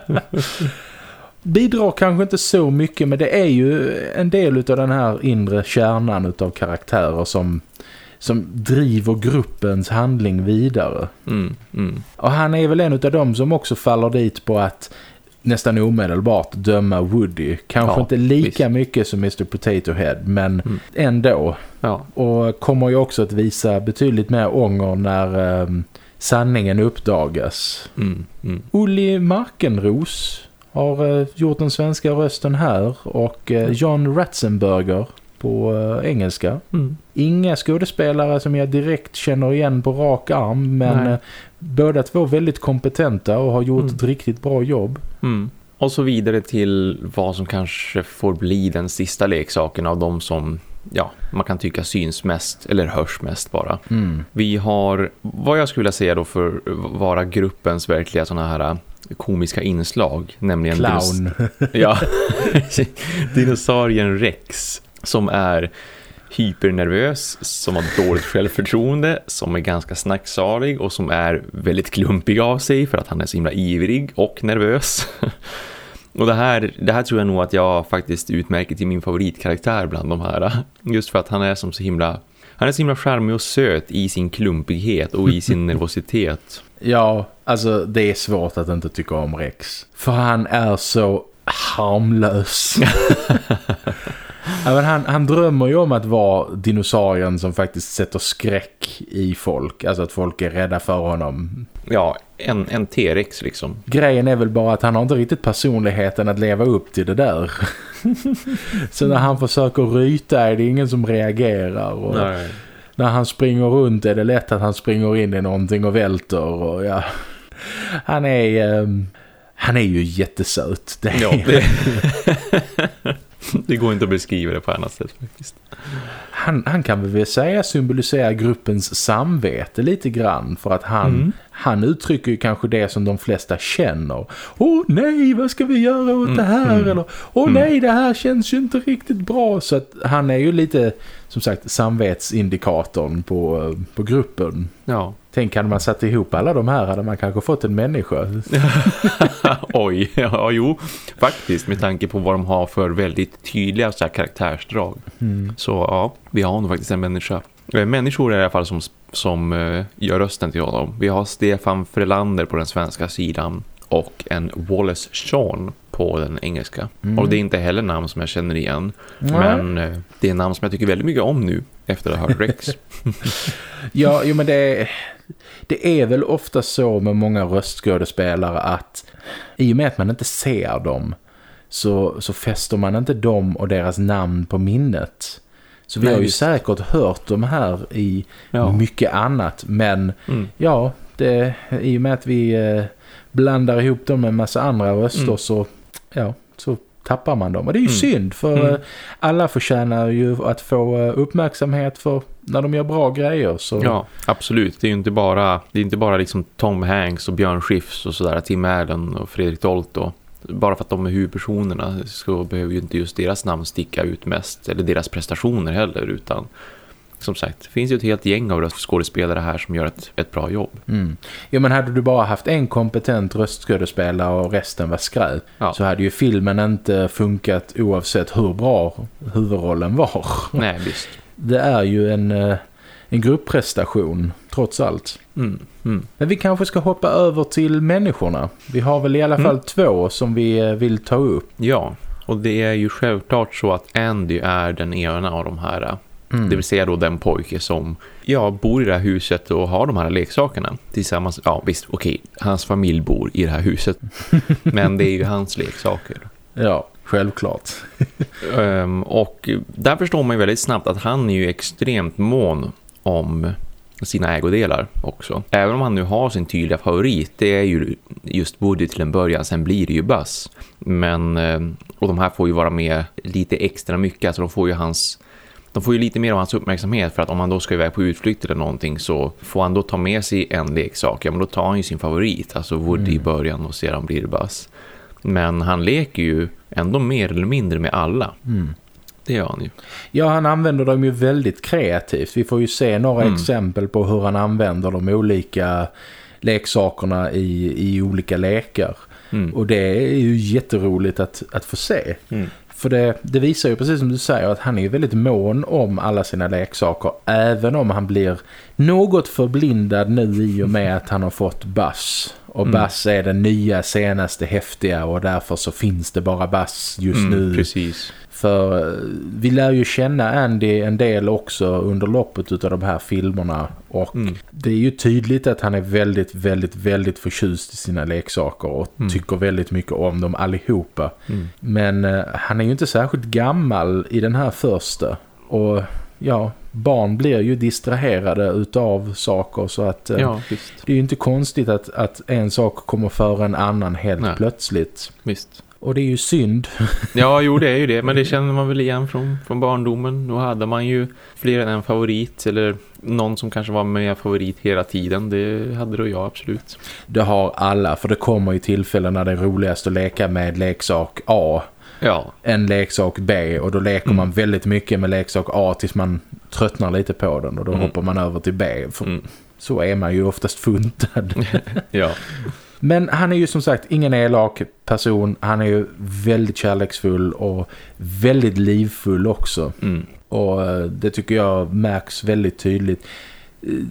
Bidrar kanske inte så mycket, men det är ju en del av den här inre kärnan av karaktärer som, som driver gruppens handling vidare. Mm, mm. Och han är väl en av dem som också faller dit på att nästan omedelbart döma Woody. Kanske Ja, inte lika visst. mycket som Mr. Potato Head, men Mm. ändå. Ja, Och kommer ju också att visa betydligt mer ånger när ehm, sanningen uppdagas. mm, mm. Ulli Markenros har eh, gjort den svenska rösten här och eh, John Ratzenberger på eh, engelska. Mm. Inga skådespelare som jag direkt känner igen på rak arm men Nej. eh, båda två väldigt kompetenta och har gjort Mm. ett riktigt bra jobb. Mm. Och så vidare till vad som kanske får bli den sista leksaken av de som ja, man kan tycka syns mest eller hörs mest bara. Mm. Vi har, vad jag skulle vilja säga då för vara gruppens verkliga sådana här äh, komiska inslag, nämligen Clown. dinos- ja, dinosaurien Rex som är hypernervös, som har dåligt självförtroende, som är ganska snacksalig och som är väldigt klumpig av sig för att han är så himla ivrig och nervös. Och det här, det här tror jag nog att jag faktiskt utmärker till min favoritkaraktär bland de här. Just för att han är som så himla han är så himla charmig och söt i sin klumpighet och i sin nervositet. Ja, alltså det är svårt att inte tycka om Rex. För han är så harmlös. Ja, han, han drömmer ju om att vara dinosaurien som faktiskt sätter skräck i folk. Alltså att folk är rädda för honom. Ja, en, en T-rex liksom. Grejen är väl bara att han har inte riktigt personligheten att leva upp till det där. så när han försöker ryta är det ingen som reagerar. Och Nej. när han springer runt är det lätt att han springer in i någonting och välter. Och ja, han är... ehm, han är ju jättesöt. Det är, Ja, det, det går inte att beskriva det på annat sätt faktiskt han, han kan väl säga symbolisera gruppens samvete lite grann. För att han, Mm. han uttrycker ju kanske det som de flesta känner. Åh nej, vad ska vi göra åt det här? mm. Eller åh Mm. nej, det här känns ju inte riktigt bra. Så att han är ju lite, som sagt, samvetsindikatorn på, på gruppen. Ja. Tänk, hade man satt ihop alla de här hade man kanske fått en människa. Oj, ja, jo, faktiskt med tanke på vad de har för väldigt tydliga så karaktärsdrag. Så ja, vi har nog faktiskt en människa. Eh, Människor är i alla fall som, som eh, gör rösten till honom. Vi har Stefan Frelander på den svenska sidan och en Wallace Shawn på den engelska. Mm. Och det är inte heller namn som jag känner igen. Nej. Men eh, det är namn som jag tycker väldigt mycket om nu efter att ha hört Rex. Ja, jo, men det, det är väl ofta så med många röstskådespelare att i och med att man inte ser dem så, så fäster man inte dem och deras namn på minnet. Så vi Nej, har ju just. säkert hört dem här i Ja. mycket annat. Men Mm. ja, det, i och med att vi eh, blandar ihop dem med en massa andra röster Mm. så, ja, så tappar man dem. Och det är ju Mm. synd för Mm. eh, alla förtjänar ju att få eh, uppmärksamhet för när de gör bra grejer. Så, Ja, absolut. Det är ju inte bara, det är inte bara liksom Tom Hanks och Björn Skifs och sådär, Tim Allen och Fredrik Dolto. Bara för att de är huvudpersonerna så behöver ju inte just deras namn sticka ut mest, eller deras prestationer heller, utan som sagt, det finns ju ett helt gäng av röstskådespelare här som gör ett, ett bra jobb. Mm. Ja men hade du bara haft en kompetent röstskådespelare och resten var skräp Ja. så hade ju filmen inte funkat oavsett hur bra huvudrollen var. Nej, visst. Det är ju en, eh, en gruppprestation trots allt. Mm, mm. Men vi kanske ska hoppa över till människorna. Vi har väl i alla Mm. fall två som vi eh, vill ta upp. Ja, och det är ju självklart så att Andy är den ena av de här Mm. Det vill säga då den pojke som ja, bor i det här huset och har de här leksakerna tillsammans. Ja visst, okej, hans familj bor i det här huset. men det är ju hans leksaker. Ja, självklart. Ehm, och där förstår man ju väldigt snabbt att han är ju extremt mån om sina ägodelar också. Även om han nu har sin tydliga favorit, det är ju just Woody till en början, sen blir det ju Buzz. Men, ehm, och de här får ju vara med lite extra mycket, alltså de får ju hans de får ju lite mer av hans uppmärksamhet för att om han då ska iväg på utflykt eller någonting så får han då ta med sig en leksak. Ja men då tar han ju sin favorit, alltså Woody i början och sedan blir det Buzz. Men han leker ju ändå mer eller mindre med alla. Mm. Det gör han ju. Ja, han använder dem ju väldigt kreativt. Vi får ju se några Mm. exempel på hur han använder de olika leksakerna i, i olika lekar. Mm. Och det är ju jätteroligt att, att få se. Mm. För det, det visar ju precis som du säger att han är ju väldigt mån om alla sina leksaker. Även om han blir något förblindad nu i och med att han har fått Buzz. Och Mm. Buzz är den nya, senaste, häftiga och därför så finns det bara Buzz just Mm, nu. Precis. För eh, vi lär ju känna Andy en del också under loppet av de här filmerna. Och Mm. det är ju tydligt att han är väldigt, väldigt, väldigt förtjust i sina leksaker och Mm. tycker väldigt mycket om dem allihopa. Mm. Men eh, han är ju inte särskilt gammal i den här första. Och ja, barn blir ju distraherade utav saker så att eh, Ja, det är ju inte konstigt att, att en sak kommer före en annan helt Nej. plötsligt. visst. Och det är ju synd. Ja, jo det är ju det. Men det känner man väl igen från, från barndomen. Då hade man ju fler än en favorit. Eller någon som kanske var med favorit hela tiden. Det hade då jag absolut. Det har alla, för det kommer ju tillfällen när det är roligast att leka med leksak A Ja, än leksak B och då leker Mm. man väldigt mycket med leksak A tills man tröttnar lite på den och då Mm. hoppar man över till B. Mm. Så är man ju oftast funtad. ja. Men han är ju som sagt ingen elak person. Han är ju väldigt kärleksfull och väldigt livfull också. Mm. Och eh, det tycker jag märks väldigt tydligt.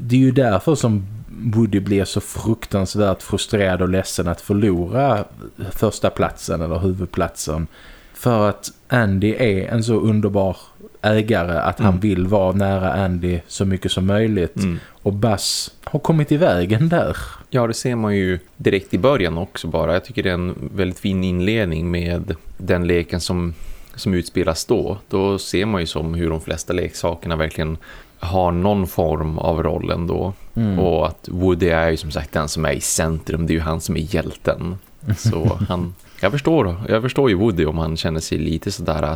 Det är ju därför som Woody blir så fruktansvärt frustrerad och ledsen att förlora första platsen eller huvudplatsen. För att Andy är en så underbar ägare att han Mm. vill vara nära Andy så mycket som möjligt. Mm. Och Buzz har kommit i vägen där. Ja, det ser man ju direkt i början också bara. Jag tycker det är en väldigt fin inledning med den leken som, som utspelas då. Då ser man ju som hur de flesta leksakerna verkligen har någon form av rollen då. Mm. Och att Woody är ju som sagt den som är i centrum. Det är ju han som är hjälten. Så han, jag förstår, jag förstår ju Woody om han känner sig lite sådär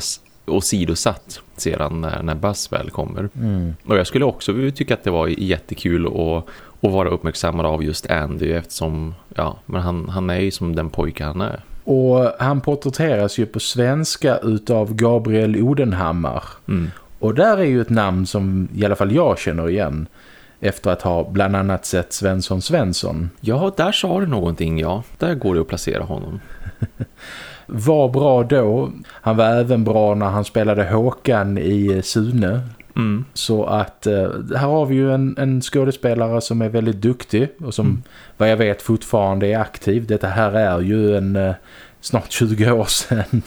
åsidosatt sedan när, när Buzz väl kommer. Mm. Och jag skulle också tycka att det var jättekul att, att vara uppmärksammad av just Andy eftersom ja, men han, han är ju som den pojke han är. Och han porträtteras ju på svenska utav Gabriel Odenhammar. Mm. Och där är ju ett namn som i alla fall jag känner igen. Efter att ha bland annat sett Svensson Svensson. Ja, där sa du någonting, ja. Där går det att placera honom. Var bra då. Han var även bra när han spelade Håkan i Sune. Mm. Så att eh, här har vi ju en, en skådespelare som är väldigt duktig. Och som Mm. vad jag vet fortfarande är aktiv. Detta här är ju en eh, snart 20 år sedan.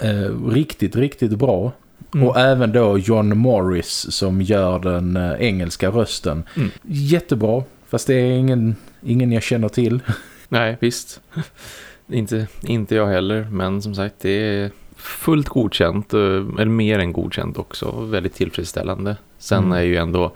eh, riktigt, riktigt bra. Mm. Och även då John Morris som gör den eh, engelska rösten. Mm. Jättebra. Fast det är ingen, ingen jag känner till. Nej, visst. Inte, inte jag heller, men som sagt, det är fullt godkänt, eh, eller mer än godkänt också. Väldigt tillfredsställande. Sen Mm. är ju ändå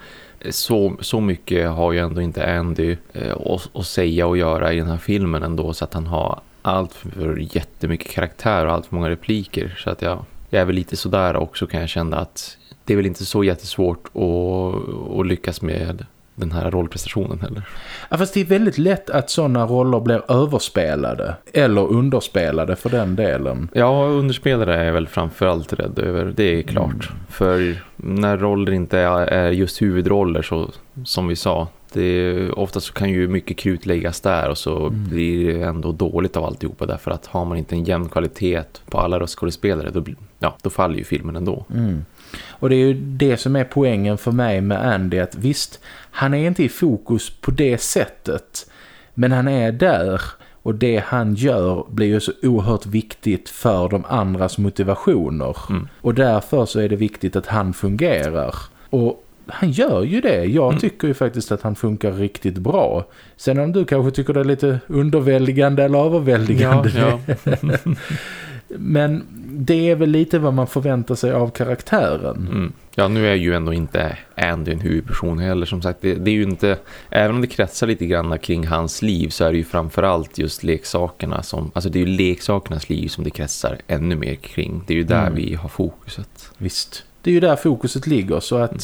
så, så mycket har ju ändå inte Andy eh, att, att säga och göra i den här filmen ändå så att han har allt för jättemycket karaktär och allt för många repliker så att jag, jag är väl lite sådär också kan jag känna att det är väl inte så jättesvårt att, att lyckas med den här rollprestationen heller. Ja, fast det är väldigt lätt att sådana roller blir överspelade. Eller underspelade för den delen. Ja, underspelade är jag väl framförallt rädd över. Det är klart. Mm. För när roller inte är just huvudroller så, som vi sa. Det, ofta så kan ju mycket krut läggas där och så mm. blir det ändå dåligt av alltihopa. Därför att har man inte en jämn kvalitet på alla röstskådespelare då, ja, då faller ju filmen ändå. Mm. Och det är ju det som är poängen för mig med Andy att visst, han är inte i fokus på det sättet. Men han är där och det han gör blir ju så oerhört viktigt för de andras motivationer. Mm. Och därför så är det viktigt att han fungerar. Och han gör ju det. Jag mm. tycker ju faktiskt att han funkar riktigt bra. Sen om du kanske tycker det är lite underväldigande eller överväldigande. Ja, ja. Men det är väl lite vad man förväntar sig av karaktären. Mm. Ja, nu är ju ändå inte Andy en huvudperson heller. Som sagt, det, det, är ju inte... Även om det kretsar lite grann kring hans liv så är det ju framförallt just leksakerna som... Alltså det är ju leksakernas liv som det kretsar ännu mer kring. Det är ju där mm. vi har fokuset. Visst. Det är ju där fokuset ligger så att... Mm.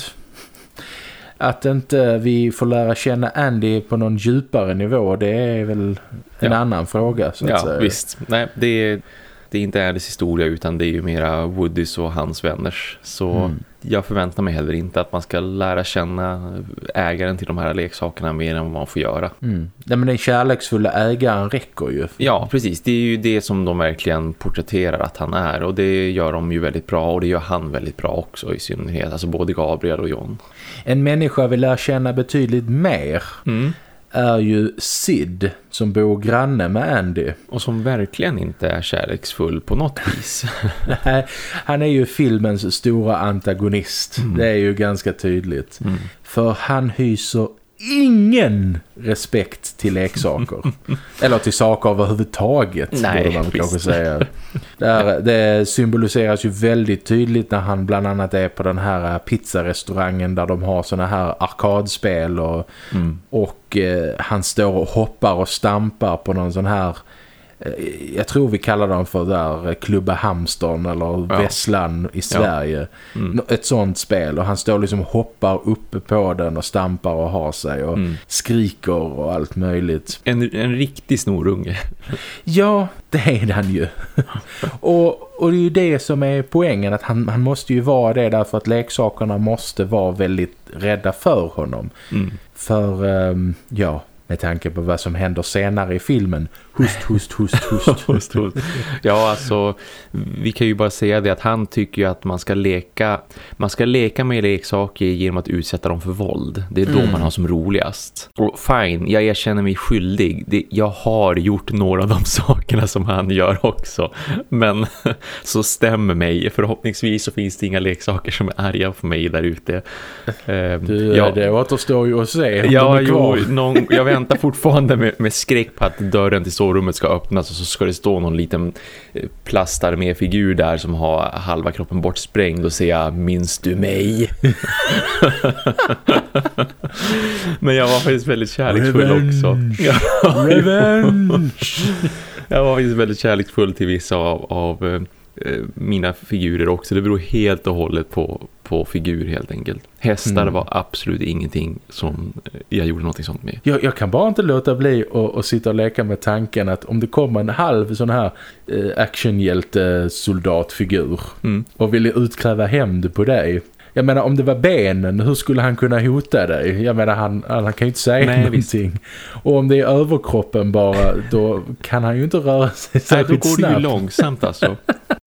Att inte vi får lära känna Andy på någon djupare nivå, det är väl en ja. annan fråga så att ja, säga. visst. Nej, det är det är inte Alice historia utan det är ju mera Woodys och hans vänners. Så mm. jag förväntar mig heller inte att man ska lära känna ägaren till de här leksakerna mer än vad man får göra. Mm. Nej, men den kärleksfulla ägaren räcker ju. Ja, precis. Det är ju det som de verkligen porträtterar att han är. Och det gör de ju väldigt bra och det gör han väldigt bra också i synnerhet. Alltså både Gabriel och John. En människa vill lära känna betydligt mer. Mm är ju Sid som bor granne med Andy. Och som verkligen inte är kärleksfull på något vis. Nej, han är ju filmens stora antagonist. Mm. Det är ju ganska tydligt. Mm. För han hyser ingen respekt till leksaker. Eller till saker överhuvudtaget, Nej, borde man visst. kanske säga. Där, det symboliseras ju väldigt tydligt när han bland annat är på den här pizzarestaurangen där de har såna här arkadspel och, mm. och eh, han står och hoppar och stampar på någon sån här Eh, jag tror vi kallar dem för där eh, Klubba Hamstern eller ja. Vesslan i Sverige. Ja. Mm. Ett sånt spel och han står liksom hoppar uppe på den och stampar och har sig och mm. skriker och allt möjligt. En, en riktig snorunge. ja, det är han ju. och, och det är ju det som är poängen att han, han måste ju vara det därför att leksakerna måste vara väldigt rädda för honom. Mm. För, um, ja, med tanke på vad som händer senare i filmen. Hust, hust, hust, hust. hust, hust. Ja, alltså vi kan ju bara säga det att han tycker ju att man ska leka man ska leka med leksaker genom att utsätta dem för våld. Det är då mm. man har som roligast. Och fine, jag erkänner mig skyldig. Det, jag har gjort några av de sakerna som han gör också. Men så stämmer mig. Förhoppningsvis så finns det inga leksaker som är arga på mig där ute. Um, du, ja, det återstår ju att se ja. Jo, någon, jag väntar fortfarande med, med skräck på att dörren till sovrummet ska öppnas och så ska det stå någon liten eh, plastarméfigur där som har halva kroppen bortsprängd och säga minns du mig? Men jag var faktiskt väldigt kärleksfull Revenge. också. Revenge! jag var faktiskt väldigt kärleksfull till vissa av, av eh, Eh, mina figurer också. Det beror helt och hållet på, på figur helt enkelt. Hästar mm. var absolut ingenting som jag gjorde någonting sånt med. Jag, jag kan bara inte låta bli att sitta och leka med tanken att om det kommer en halv sån här eh, actionhjälte-soldatfigur mm. och ville utkräva hämnd på dig jag menar, om det var benen, hur skulle han kunna hota dig? Jag menar, han, han kan ju inte säga Nej, någonting. Visst. Och om det är överkroppen bara, då kan han ju inte röra sig särskilt snabbt. Nej, då går det ju långsamt alltså.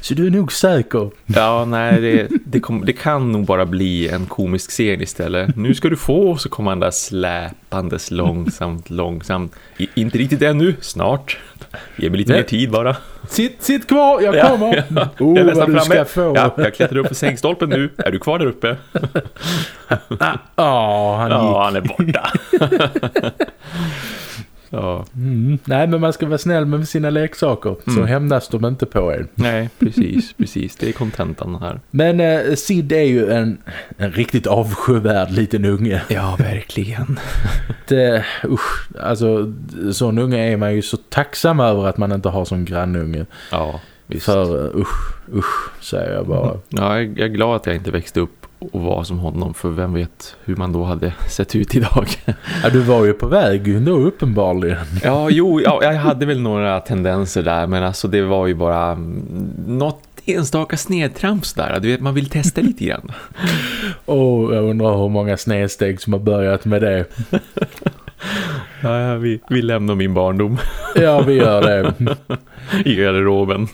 Så du är nog säker? Ja, nej, det, det, kom, det, kan nog bara bli en komisk scen istället. Nu ska du få, så kommer han där släpandes långsamt, långsamt. I, inte riktigt ännu, snart. Ge mig lite nej. mer tid bara. Sitt, sitt kvar, jag kommer. Ja, ja. Oh, jag vad du ska få. Ja, jag klättrar upp på sängstolpen nu. Är du kvar där uppe? Ja, oh, han, ja, han är borta. Ja. Mm. Nej, men man ska vara snäll med sina leksaker. Så Mm. hämnas de inte på en. Nej, precis, precis. Det är kontentan här. Men eh, Sid är ju en, en riktigt avskyvärd liten unge. Ja, verkligen. Det, usch, alltså, sån unge är man ju så tacksam över att man inte har som grannunge. Ja, visst. För eh, usch, usch, säger jag bara. Ja, jag är glad att jag inte växte upp och var som honom. För vem vet hur man då hade sett ut idag. Ja, du var ju på väg ändå uppenbarligen. Ja, jo, ja, jag hade väl några tendenser där. Men alltså det var ju bara mm, något enstaka snedtramps där. Du vet, man vill testa lite grann. Och jag undrar hur många snedsteg som har börjat med det. Ja, ja, vi, vi lämnar min barndom Ja, vi gör det. i garderoben.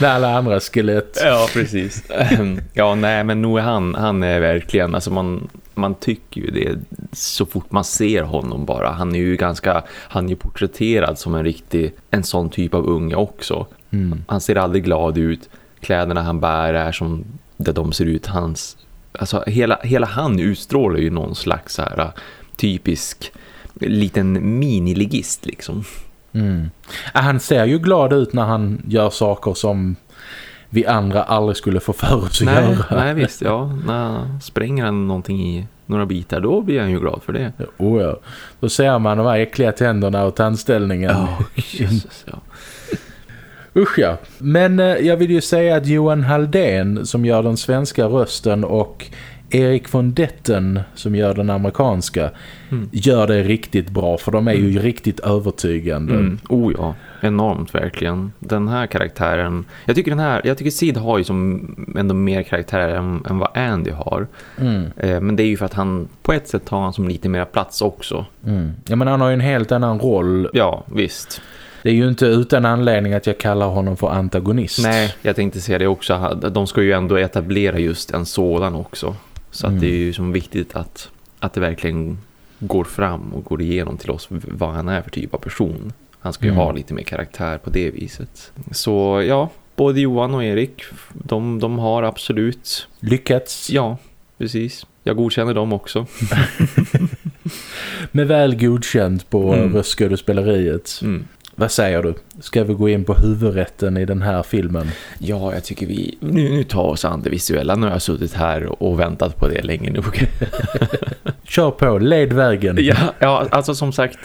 Med alla andra skelett. Ja, precis. ja, nej, men nog är han, han är verkligen, alltså man, man tycker ju det så fort man ser honom bara. Han är ju ganska, han är ju porträtterad som en riktig, en sån typ av unge också. Mm. Han ser aldrig glad ut. Kläderna han bär är som där de ser ut. Hans, alltså hela, hela han utstrålar ju någon slags så här, typisk liten miniligist liksom. Mm. Han ser ju glad ut när han gör saker som vi andra aldrig skulle få för oss att Nej, göra. nej visst, ja. När spränger han någonting i några bitar, då blir han ju glad för det. Oh, ja. Då ser man de här äckliga tänderna och tandställningen. Jesus, ja. Usch ja. Men eh, jag vill ju säga att Johan Haldén som gör den svenska rösten och Erik von Detten som gör den amerikanska Mm. gör det riktigt bra för de är ju riktigt övertygande. Mm. Oh ja, enormt verkligen. Den här karaktären, jag tycker den här, jag tycker Sid har ju som ändå mer karaktär än, än vad Andy har. Mm. Eh, men det är ju för att han på ett sätt tar han som lite mer plats också. Mm. Ja, men han har ju en helt annan roll. Ja, visst. Det är ju inte utan anledning att jag kallar honom för antagonist. Nej, jag tänkte säga det också. De ska ju ändå etablera just en sådan också. Så Mm. att det är ju som viktigt att, att det verkligen går fram och går igenom till oss vad han är för typ av person. Han ska ju Mm. ha lite mer karaktär på det viset. Så ja, både Johan och Erik, de, de har absolut, Lyckats ja, precis. Jag godkänner dem också. med väl godkänt på Mm. mm. röstskådespeleriet. Mm. Vad säger du? Ska vi gå in på huvudrätten i den här filmen? Ja, jag tycker vi nu, nu tar oss an det visuella. Nu har jag suttit här och väntat på det länge nog. Kör på, led vägen. Ja, ja, alltså som sagt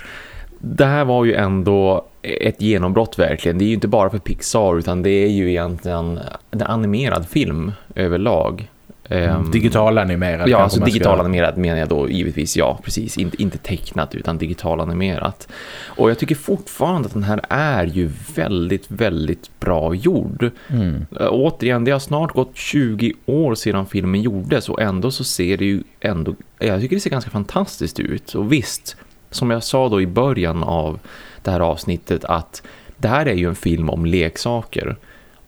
det här var ju ändå ett genombrott verkligen. Det är ju inte bara för Pixar utan det är ju egentligen en animerad film överlag. Ehm, Digital animerad Ja, alltså digital animerad menar jag då givetvis, ja precis. Inte, inte tecknat utan digital animerat. Och jag tycker fortfarande att den här är ju väldigt, väldigt bra gjord. Mm. Äh, Återigen, det har snart gått 20 år sedan filmen gjordes och ändå så ser det ju ändå, jag tycker det ser ganska fantastiskt ut. Och visst, som jag sa då i början av det här avsnittet att det här är ju en film om leksaker.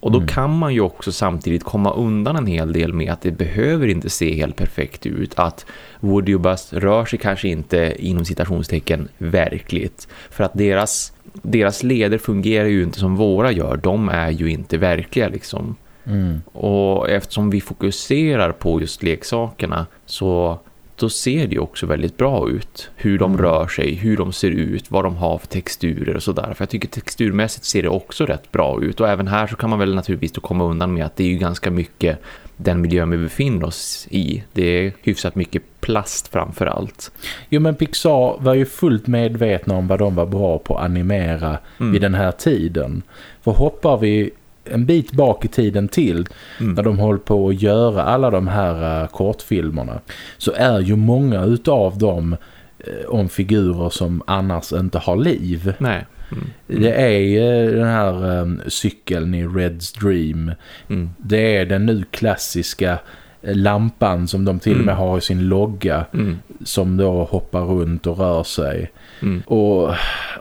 Och då Mm. kan man ju också samtidigt komma undan en hel del med att det behöver inte se helt perfekt ut. Att Woody och Buzz rör sig kanske inte inom citationstecken verkligt. För att deras, deras leder fungerar ju inte som våra gör. De är ju inte verkliga liksom. Mm. Och eftersom vi fokuserar på just leksakerna så då ser det också väldigt bra ut. Hur de Mm. rör sig, hur de ser ut, vad de har för texturer och sådär. För jag tycker texturmässigt ser det också rätt bra ut. Och även här så kan man väl naturligtvis då komma undan med att det är ju ganska mycket den miljön vi befinner oss i. Det är hyfsat mycket plast framför allt. Jo men Pixar var ju fullt medvetna om vad de var bra på att animera Mm. vid den här tiden. För hoppar vi en bit bak i tiden till Mm. när de höll på att göra alla de här uh, kortfilmerna så är ju många utav dem eh, om figurer som annars inte har liv. Nej. Mm. Det är eh, den här um, cykeln i Red's Dream. Mm. Det är den nu klassiska lampan som de till och med Mm. har i sin logga Mm. som då hoppar runt och rör sig. Mm. Och,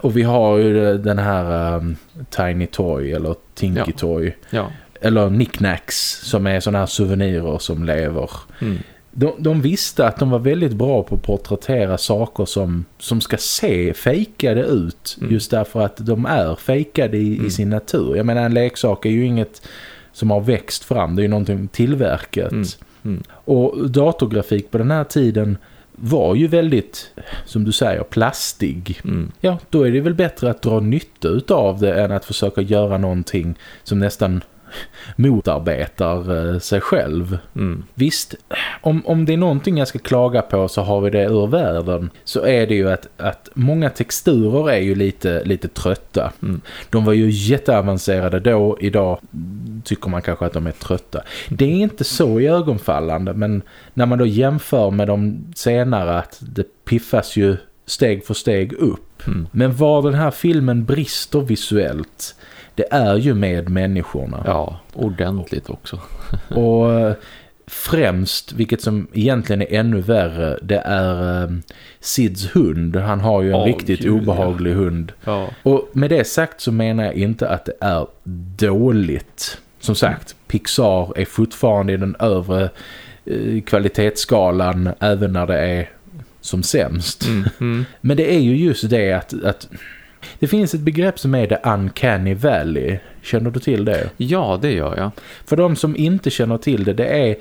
och vi har ju den här um, Tiny Toy eller Tinky Ja. Toy. Ja. Eller Knickknacks som är sådana här souvenirer som lever. Mm. De, de visste att de var väldigt bra på att porträttera saker som, som ska se fejkade ut. Mm. Just därför att de är fejkade i, Mm. i sin natur. Jag menar en leksak är ju inget som har växt fram. Det är ju någonting tillverkat. Mm. Mm. Och datorgrafik på den här tiden var ju väldigt, som du säger, plastig. Mm. Ja, då är det väl bättre att dra nytta av det än att försöka göra någonting som nästan motarbetar eh, sig själv. Mm. Visst, om, om det är någonting jag ska klaga på så har vi det ur världen så är det ju att, att många texturer är ju lite, lite trötta. Mm. De var ju jätteavancerade då, idag tycker man kanske att de är trötta. Det är inte så i ögonfallande men när man då jämför med de senare att det piffas ju steg för steg upp. Mm. Men var den här filmen brister visuellt det är ju med människorna. Ja, ordentligt också. Och eh, främst, vilket som egentligen är ännu värre, det är um, Sids hund. Han har ju en Åh, riktigt Gud, obehaglig hund. Ja. Och med det sagt så menar jag inte att det är dåligt. Som sagt, Pixar är fortfarande i den övre eh, kvalitetsskalan även när det är som sämst. Mm. Mm. Men det är ju just det att, att det finns ett begrepp som är the uncanny valley. Känner du till det? Ja, det gör jag. För de som inte känner till det, det är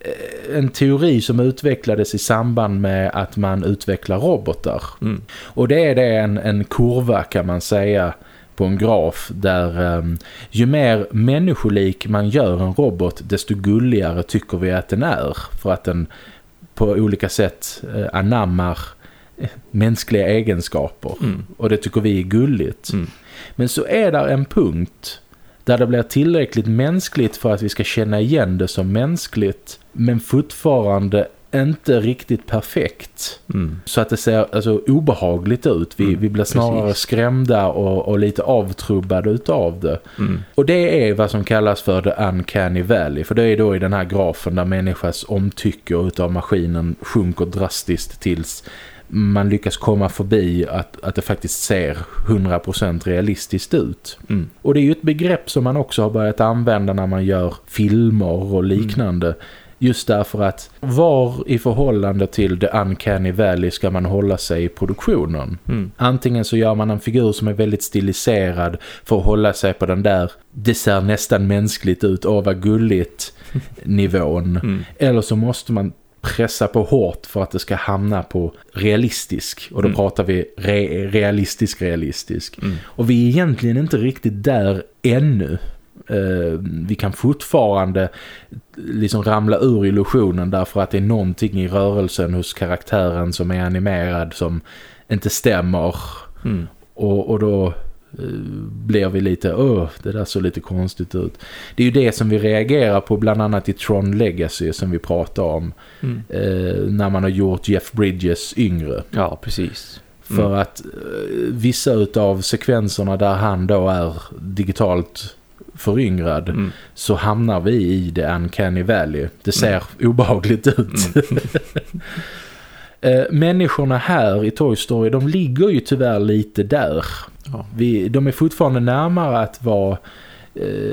eh, en teori som utvecklades i samband med att man utvecklar robotar. Mm. Och det är det en, en kurva kan man säga på en graf där um, ju mer människolik man gör en robot desto gulligare tycker vi att den är. För att den på olika sätt uh, anammar mänskliga egenskaper. Mm. Och det tycker vi är gulligt. Mm. Men så är där en punkt där det blir tillräckligt mänskligt för att vi ska känna igen det som mänskligt. Men fortfarande inte riktigt perfekt. Mm. Så att det ser alltså, obehagligt ut. Vi, Mm, vi blir snarare precis. skrämda och, och lite avtrubbade utav det. Mm. Och det är vad som kallas för the uncanny valley. För det är då i den här grafen där människas omtycke utav maskinen sjunker drastiskt tills man lyckas komma förbi att, att det faktiskt ser 100% realistiskt ut. Mm. Och det är ju ett begrepp som man också har börjat använda när man gör filmer och liknande. Just därför att var i förhållande till the uncanny valley ska man hålla sig i produktionen? Mm. Antingen så gör man en figur som är väldigt stiliserad för att hålla sig på den där det ser nästan mänskligt ut, åh vad gulligt nivån. Mm. Eller så måste man pressa på hårt för att det ska hamna på realistisk. Och då Mm. pratar vi re realistisk realistisk. Mm. Och vi är egentligen inte riktigt där ännu. Eh, vi kan fortfarande liksom ramla ur illusionen därför att det är någonting i rörelsen hos karaktären som är animerad som inte stämmer. Mm. Och, och då eh, blir vi lite, åh, det där såg lite konstigt ut. Det är ju det som vi reagerar på bland annat i Tron Legacy som vi pratade om. Mm. Eh, när man har gjort Jeff Bridges yngre. Ja, precis. För Mm. att eh, vissa utav sekvenserna där han då är digitalt föryngrad Mm. så hamnar vi i det uncanny valley. Det ser obehagligt ut. Mm. Eh, Människorna här i Toy Story, de ligger ju tyvärr lite där. Ja. Vi, de är fortfarande närmare att vara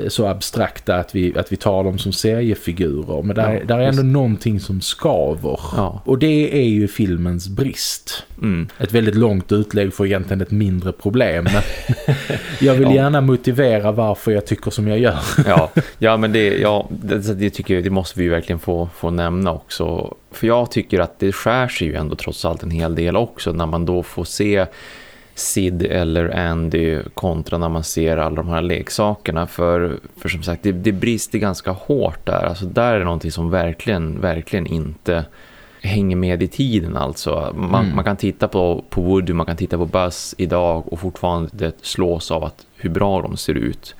så abstrakta att vi, att vi tar dem som seriefigurer. Men där, Ja, där är ändå visst. någonting som skaver. Ja. Och det är ju filmens brist. Mm. Ett väldigt långt utlägg för egentligen ett mindre problem. Jag vill Ja. gärna motivera varför jag tycker som jag gör. ja, ja, men det, ja, det, det tycker jag, det måste vi ju verkligen få, få nämna också. För jag tycker att det skär sig ju ändå trots allt en hel del också när man då får se Sid eller Andy kontra när man ser alla de här leksakerna. För, för som sagt, det, det brister ganska hårt där. Alltså där är det någonting som verkligen, verkligen inte hänger med i tiden alltså. Man, Mm. man kan titta på, på Woody, man kan titta på Buzz idag och fortfarande slås av att hur bra de ser ut.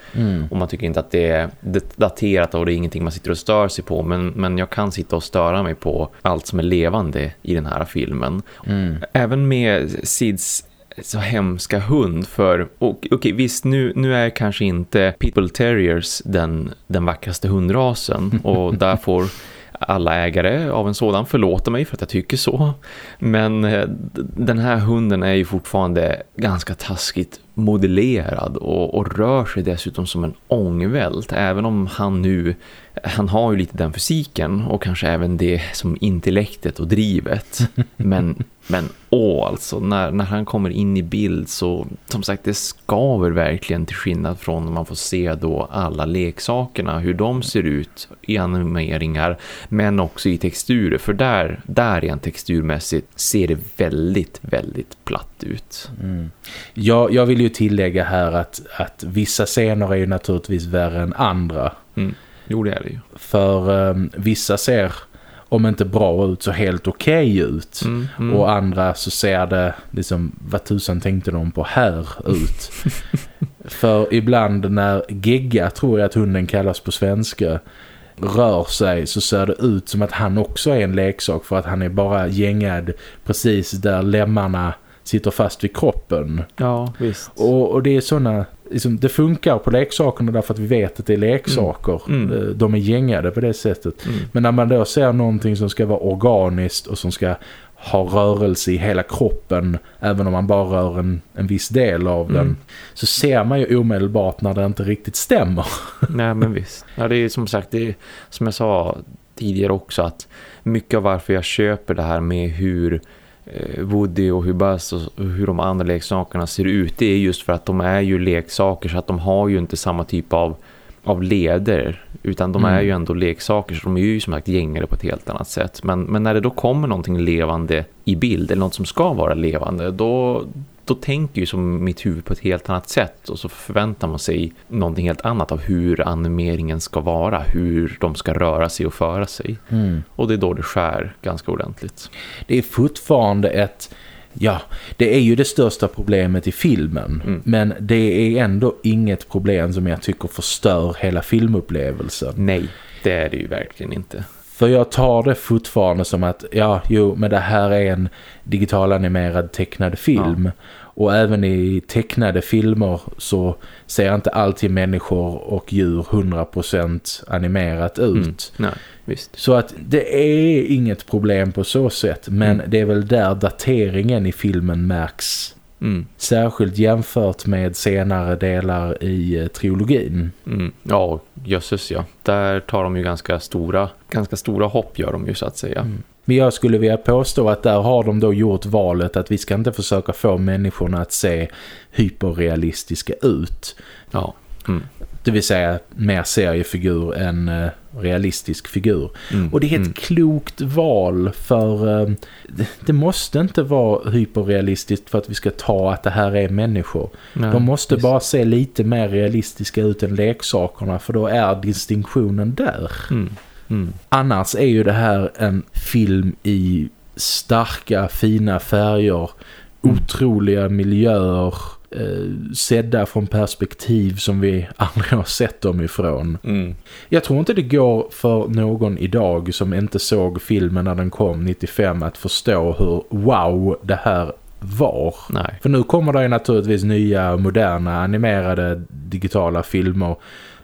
Och man tycker inte att det är daterat och det är ingenting man sitter och stör sig på. Men, men jag kan sitta och störa mig på allt som är levande i den här filmen. Mm. Även med Sids så hemska hund för, och, okej visst nu, nu är kanske inte Pitbull Terriers den, den vackraste hundrasen och där får alla ägare av en sådan förlåta mig för att jag tycker så. Men eh, den här hunden är ju fortfarande ganska taskigt modellerad och, och, rör sig dessutom som en ångvält. Även om han nu, han har ju lite den fysiken och kanske även det som intellektet och drivet. Men, men åh alltså, när, när han kommer in i bild så som sagt det skaver verkligen till skillnad från när man får se då alla leksakerna, hur de ser ut i animeringar men också i texturer. För där, där rent texturmässigt ser det väldigt, väldigt platt ut. Mm. Jag, jag vill ju tillägga här att, att vissa scener är ju naturligtvis värre än andra. Mm. Jo, det är det ju. För um, vissa ser, om inte bra ut, så helt okej okay ut. Mm, mm. Och andra så ser det, liksom, vad tusan tänkte de på här ut. För ibland när Gegga, tror jag att hunden kallas på svenska, rör sig så ser det ut som att han också är en leksak för att han är bara gängad precis där lemmarna sitter fast vid kroppen. Ja, visst. Och, och det är sådana, liksom, det funkar på leksakerna därför att vi vet att det är leksaker. Mm. Mm. Eh, de är gängade på det sättet. Mm. Men när man då ser någonting som ska vara organiskt och som ska ha rörelse i hela kroppen även om man bara rör en, en viss del av den mm. så ser man ju omedelbart när det inte riktigt stämmer. Nej men visst. Ja, det är som sagt, det är, som jag sa tidigare också att mycket av varför jag köper det här med hur Woody och hur Buzz och hur de andra leksakerna ser ut det är just för att de är ju leksaker så att de har ju inte samma typ av, av leder utan de mm. är ju ändå leksaker så de är ju som sagt gängare på ett helt annat sätt men, men när det då kommer någonting levande i bild eller något som ska vara levande då, då tänker ju som mitt huvud på ett helt annat sätt och så förväntar man sig någonting helt annat av hur animeringen ska vara, hur de ska röra sig och föra sig. Mm. Och det är då det skär ganska ordentligt. Det är fortfarande ett Ja, det är ju det största problemet i filmen. Mm. Men det är ändå inget problem som jag tycker förstör hela filmupplevelsen. Nej, det är det ju verkligen inte. För jag tar det fortfarande som att, ja, jo, men det här är en digitalanimerad tecknad film. Ja. Och även i tecknade filmer så ser inte alltid människor och djur 100% animerat ut. Mm. Nej, visst. Så att det är inget problem på så sätt. Men mm. det är väl där dateringen i filmen märks Mm. Särskilt jämfört med senare delar i eh, trilogin. Mm. Ja, jösses ja. Där tar de ju ganska stora, ganska stora hopp gör de ju så att säga. Mm. Men jag skulle vilja påstå att där har de då gjort valet att vi ska inte försöka få människorna att se hyperrealistiska ut. Ja. Mm. Det vill säga mer seriefigur än uh, realistisk figur. Mm. Och det är ett mm. klokt val för det, det, måste inte vara hyperrealistiskt för att vi ska ta att det här är människor. Nej, De måste just. bara se lite mer realistiska ut än leksakerna för då är distinktionen där. Mm. Mm. Annars är ju det här en film i starka, fina färger, mm. otroliga miljöer eh, sedda från perspektiv som vi aldrig har sett dem ifrån. Mm. Jag tror inte det går för någon idag som inte såg filmen när den kom 95 att förstå hur wow det här var. Nej. För nu kommer det ju naturligtvis nya moderna animerade digitala filmer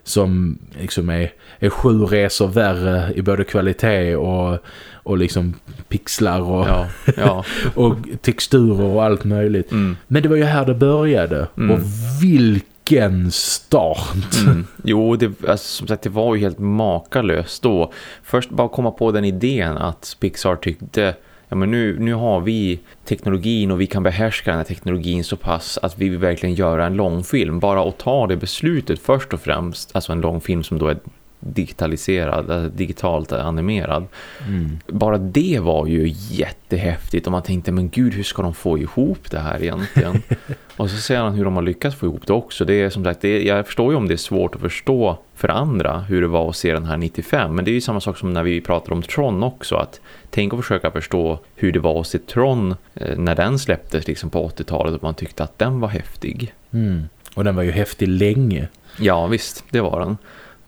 som liksom är, är sju resor värre i både kvalitet och, och liksom pixlar och, ja, ja. och texturer och allt möjligt. Mm. Men det var ju här det började. Mm. Och vilken start! Mm. Jo, det, alltså, som sagt det var ju helt makalöst då. Först bara komma på den idén att Pixar tyckte ja men nu, nu har vi teknologin och vi kan behärska den här teknologin så pass att vi vill verkligen göra en långfilm. Bara att ta det beslutet först och främst, alltså en långfilm som då är digitaliserad, eh, digitalt animerad. Mm. Bara det var ju jättehäftigt och man tänkte, men gud hur ska de få ihop det här egentligen? och så ser han hur de har lyckats få ihop det också. Det är som sagt, det jag förstår ju om det är svårt att förstå för andra hur det var att se den här 95. Men det är ju samma sak som när vi pratar om Tron också. Att tänk att försöka förstå hur det var att se Tron eh, när den släpptes liksom på 80-talet och man tyckte att den var häftig. Mm. Och den var ju häftig länge. Ja visst, det var den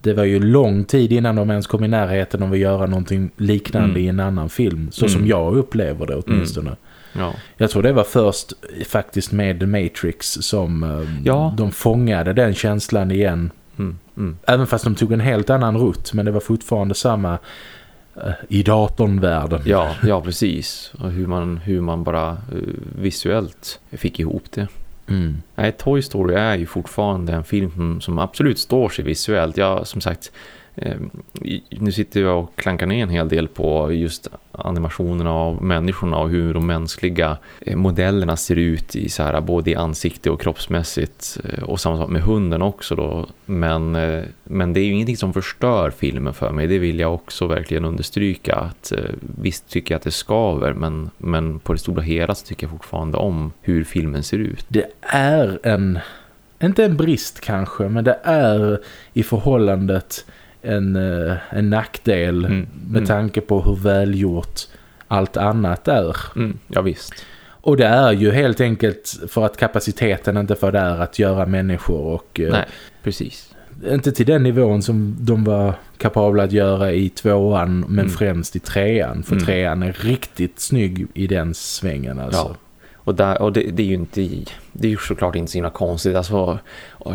det var ju lång tid innan de ens kom i närheten om att göra någonting liknande mm. i en annan film. Så mm. som jag upplever det åtminstone. Mm. Ja. Jag tror det var först faktiskt med The Matrix som eh, ja. de fångade den känslan igen. Mm. Mm. Även fast de tog en helt annan rutt men det var fortfarande samma i datornvärlden. Ja, ja precis. Och hur man, hur man bara uh, visuellt fick ihop det. Mm. Nej, Toy Story är ju fortfarande en film som, absolut står sig visuellt. Jag som sagt, eh, Eh, nu sitter jag och klankar ner en hel del på just animationerna av människorna och hur de mänskliga eh, modellerna ser ut i så här, både i ansikte och kroppsmässigt eh, och samma sak med hunden också då. Men, men det är ju ingenting som förstör filmen för mig, det vill jag också verkligen understryka att visst tycker jag att det skaver men, men på det stora hela så tycker jag fortfarande om hur filmen ser ut. Det är en, inte en brist kanske, men det är i förhållandet en, eh, en nackdel mm. med mm. tanke på hur välgjort allt annat är. Mm. Ja visst. Och det är ju helt enkelt för att kapaciteten inte får där att göra människor och... Eh, Nej, precis. Inte till den nivån som de var kapabla att göra i tvåan men mm. främst i trean. För mm. trean är riktigt snygg i den svängen alltså. Ja. Och, där, och det, det, är ju inte det är ju såklart inte så himla konstigt. Alltså,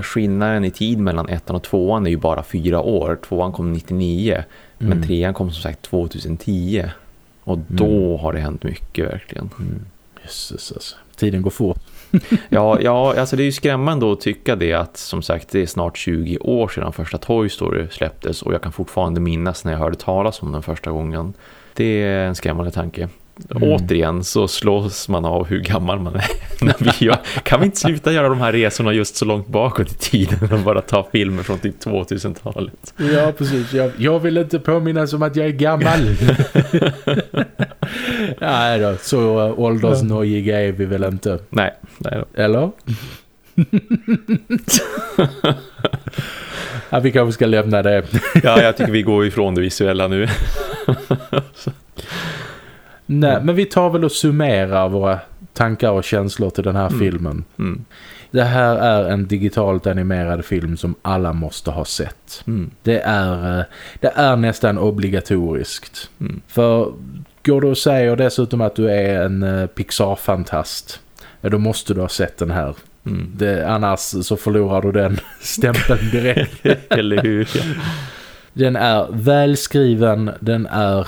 skillnaden i tid mellan ettan och tvåan är ju bara fyra år. Tvåan kom 99 mm. men trean kom som sagt 2010. Och då mm. har det hänt mycket verkligen. Mm. Jesus, alltså. Tiden går fort. ja, ja, alltså det är ju skrämmande att tycka det att som sagt det är snart 20 år sedan första Toy Story släpptes och jag kan fortfarande minnas när jag hörde talas om den första gången. Det är en skrämmande tanke. Mm. Återigen så slås man av hur gammal man är. När vi gör, kan vi inte sluta göra de här resorna just så långt bakåt i tiden och bara ta filmer från typ 2000-talet? Ja, precis. Jag, jag vill inte påminnas om att jag är gammal. nej då, så uh, åldersnojiga är vi väl inte. Nej, nej då. Eller? ja, vi kanske ska lämna det. ja, jag tycker vi går ifrån det visuella nu. Nej, mm. men vi tar väl och summerar våra tankar och känslor till den här mm. filmen. Mm. Det här är en digitalt animerad film som alla måste ha sett. Mm. Det, är, eh, det är nästan obligatoriskt. Mm. För går du och säger dessutom att du är en eh, Pixar-fantast, då måste du ha sett den här. Mm. Det, annars så förlorar du den stämpeln direkt. Eller hur? Den är välskriven, den är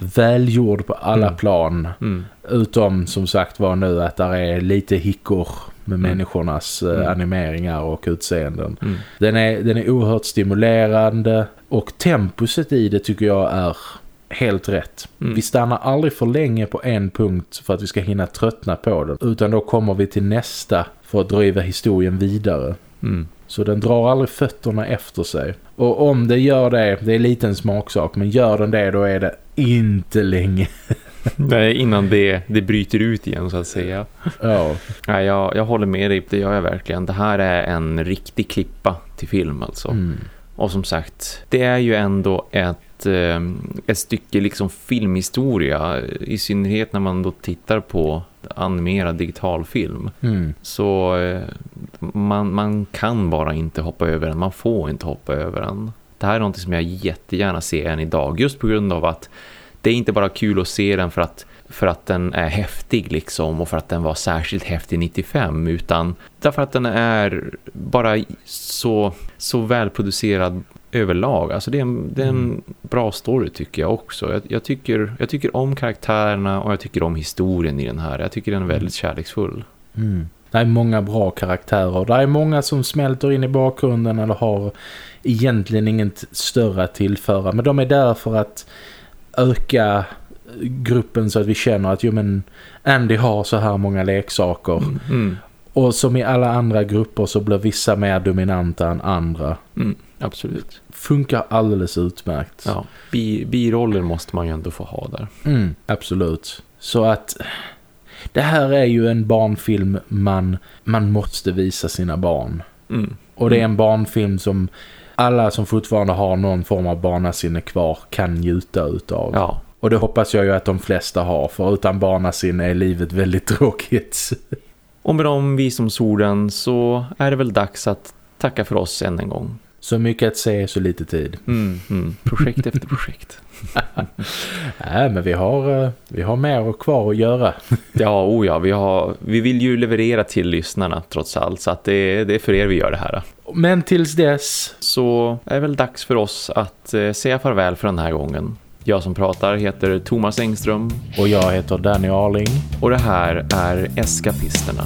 välgjord på alla mm. plan. Mm. Utom som sagt var nu att där är lite hickor med mm. människornas eh, mm. animeringar och utseenden. Mm. Den, är, den är oerhört stimulerande och tempuset i det tycker jag är helt rätt. Mm. Vi stannar aldrig för länge på en punkt för att vi ska hinna tröttna på den. Utan då kommer vi till nästa för att driva historien vidare. Mm. Så den drar aldrig fötterna efter sig. Och om det gör det, det är lite en smaksak, men gör den det då är det inte länge. Nej, innan det, det bryter ut igen så att säga. Ja. ja jag, jag håller med dig, det gör jag verkligen. Det här är en riktig klippa till film alltså. Mm. Och som sagt, det är ju ändå ett, ett stycke liksom filmhistoria. I synnerhet när man då tittar på animerad digitalfilm. Mm. Så eh, man, man kan bara inte hoppa över den. Man får inte hoppa över den. Det här är något som jag jättegärna ser än idag. Just på grund av att det är inte bara kul att se den för att, för att den är häftig liksom och för att den var särskilt häftig 95 utan därför att den är bara så, så välproducerad överlag. Alltså det är, en, det är en mm. bra story tycker jag också. Jag, jag, tycker, jag tycker om karaktärerna och jag tycker om historien i den här. Jag tycker den är väldigt kärleksfull. Mm. Det är många bra karaktärer. Det är många som smälter in i bakgrunden eller har egentligen inget större att tillföra. Men de är där för att öka gruppen så att vi känner att jo, men Andy har så här många leksaker. Mm, mm. Och som i alla andra grupper så blir vissa mer dominanta än andra. Mm, absolut. Funkar alldeles utmärkt. Ja, bi biroller måste man ju ändå få ha där. Mm, absolut. Så att det här är ju en barnfilm man, man måste visa sina barn. Mm. Och det är en barnfilm som alla som fortfarande har någon form av barnasinne kvar kan njuta utav. Ja. Och det hoppas jag ju att de flesta har, för utan barnasinne är livet väldigt tråkigt. Och med de visdomsorden så är det väl dags att tacka för oss än en gång. Så mycket att se, så lite tid. Mm, mm. Projekt efter projekt. Nej, men vi har, eh, vi har mer kvar att göra. ja, oh ja vi, har, vi vill ju leverera till lyssnarna trots allt. Så att det, det är för er vi gör det här. Men tills dess... Så är det väl dags för oss att eh, säga farväl för den här gången. Jag som pratar heter Thomas Engström. Och jag heter Danny Arling. Och det här är Eskapisterna.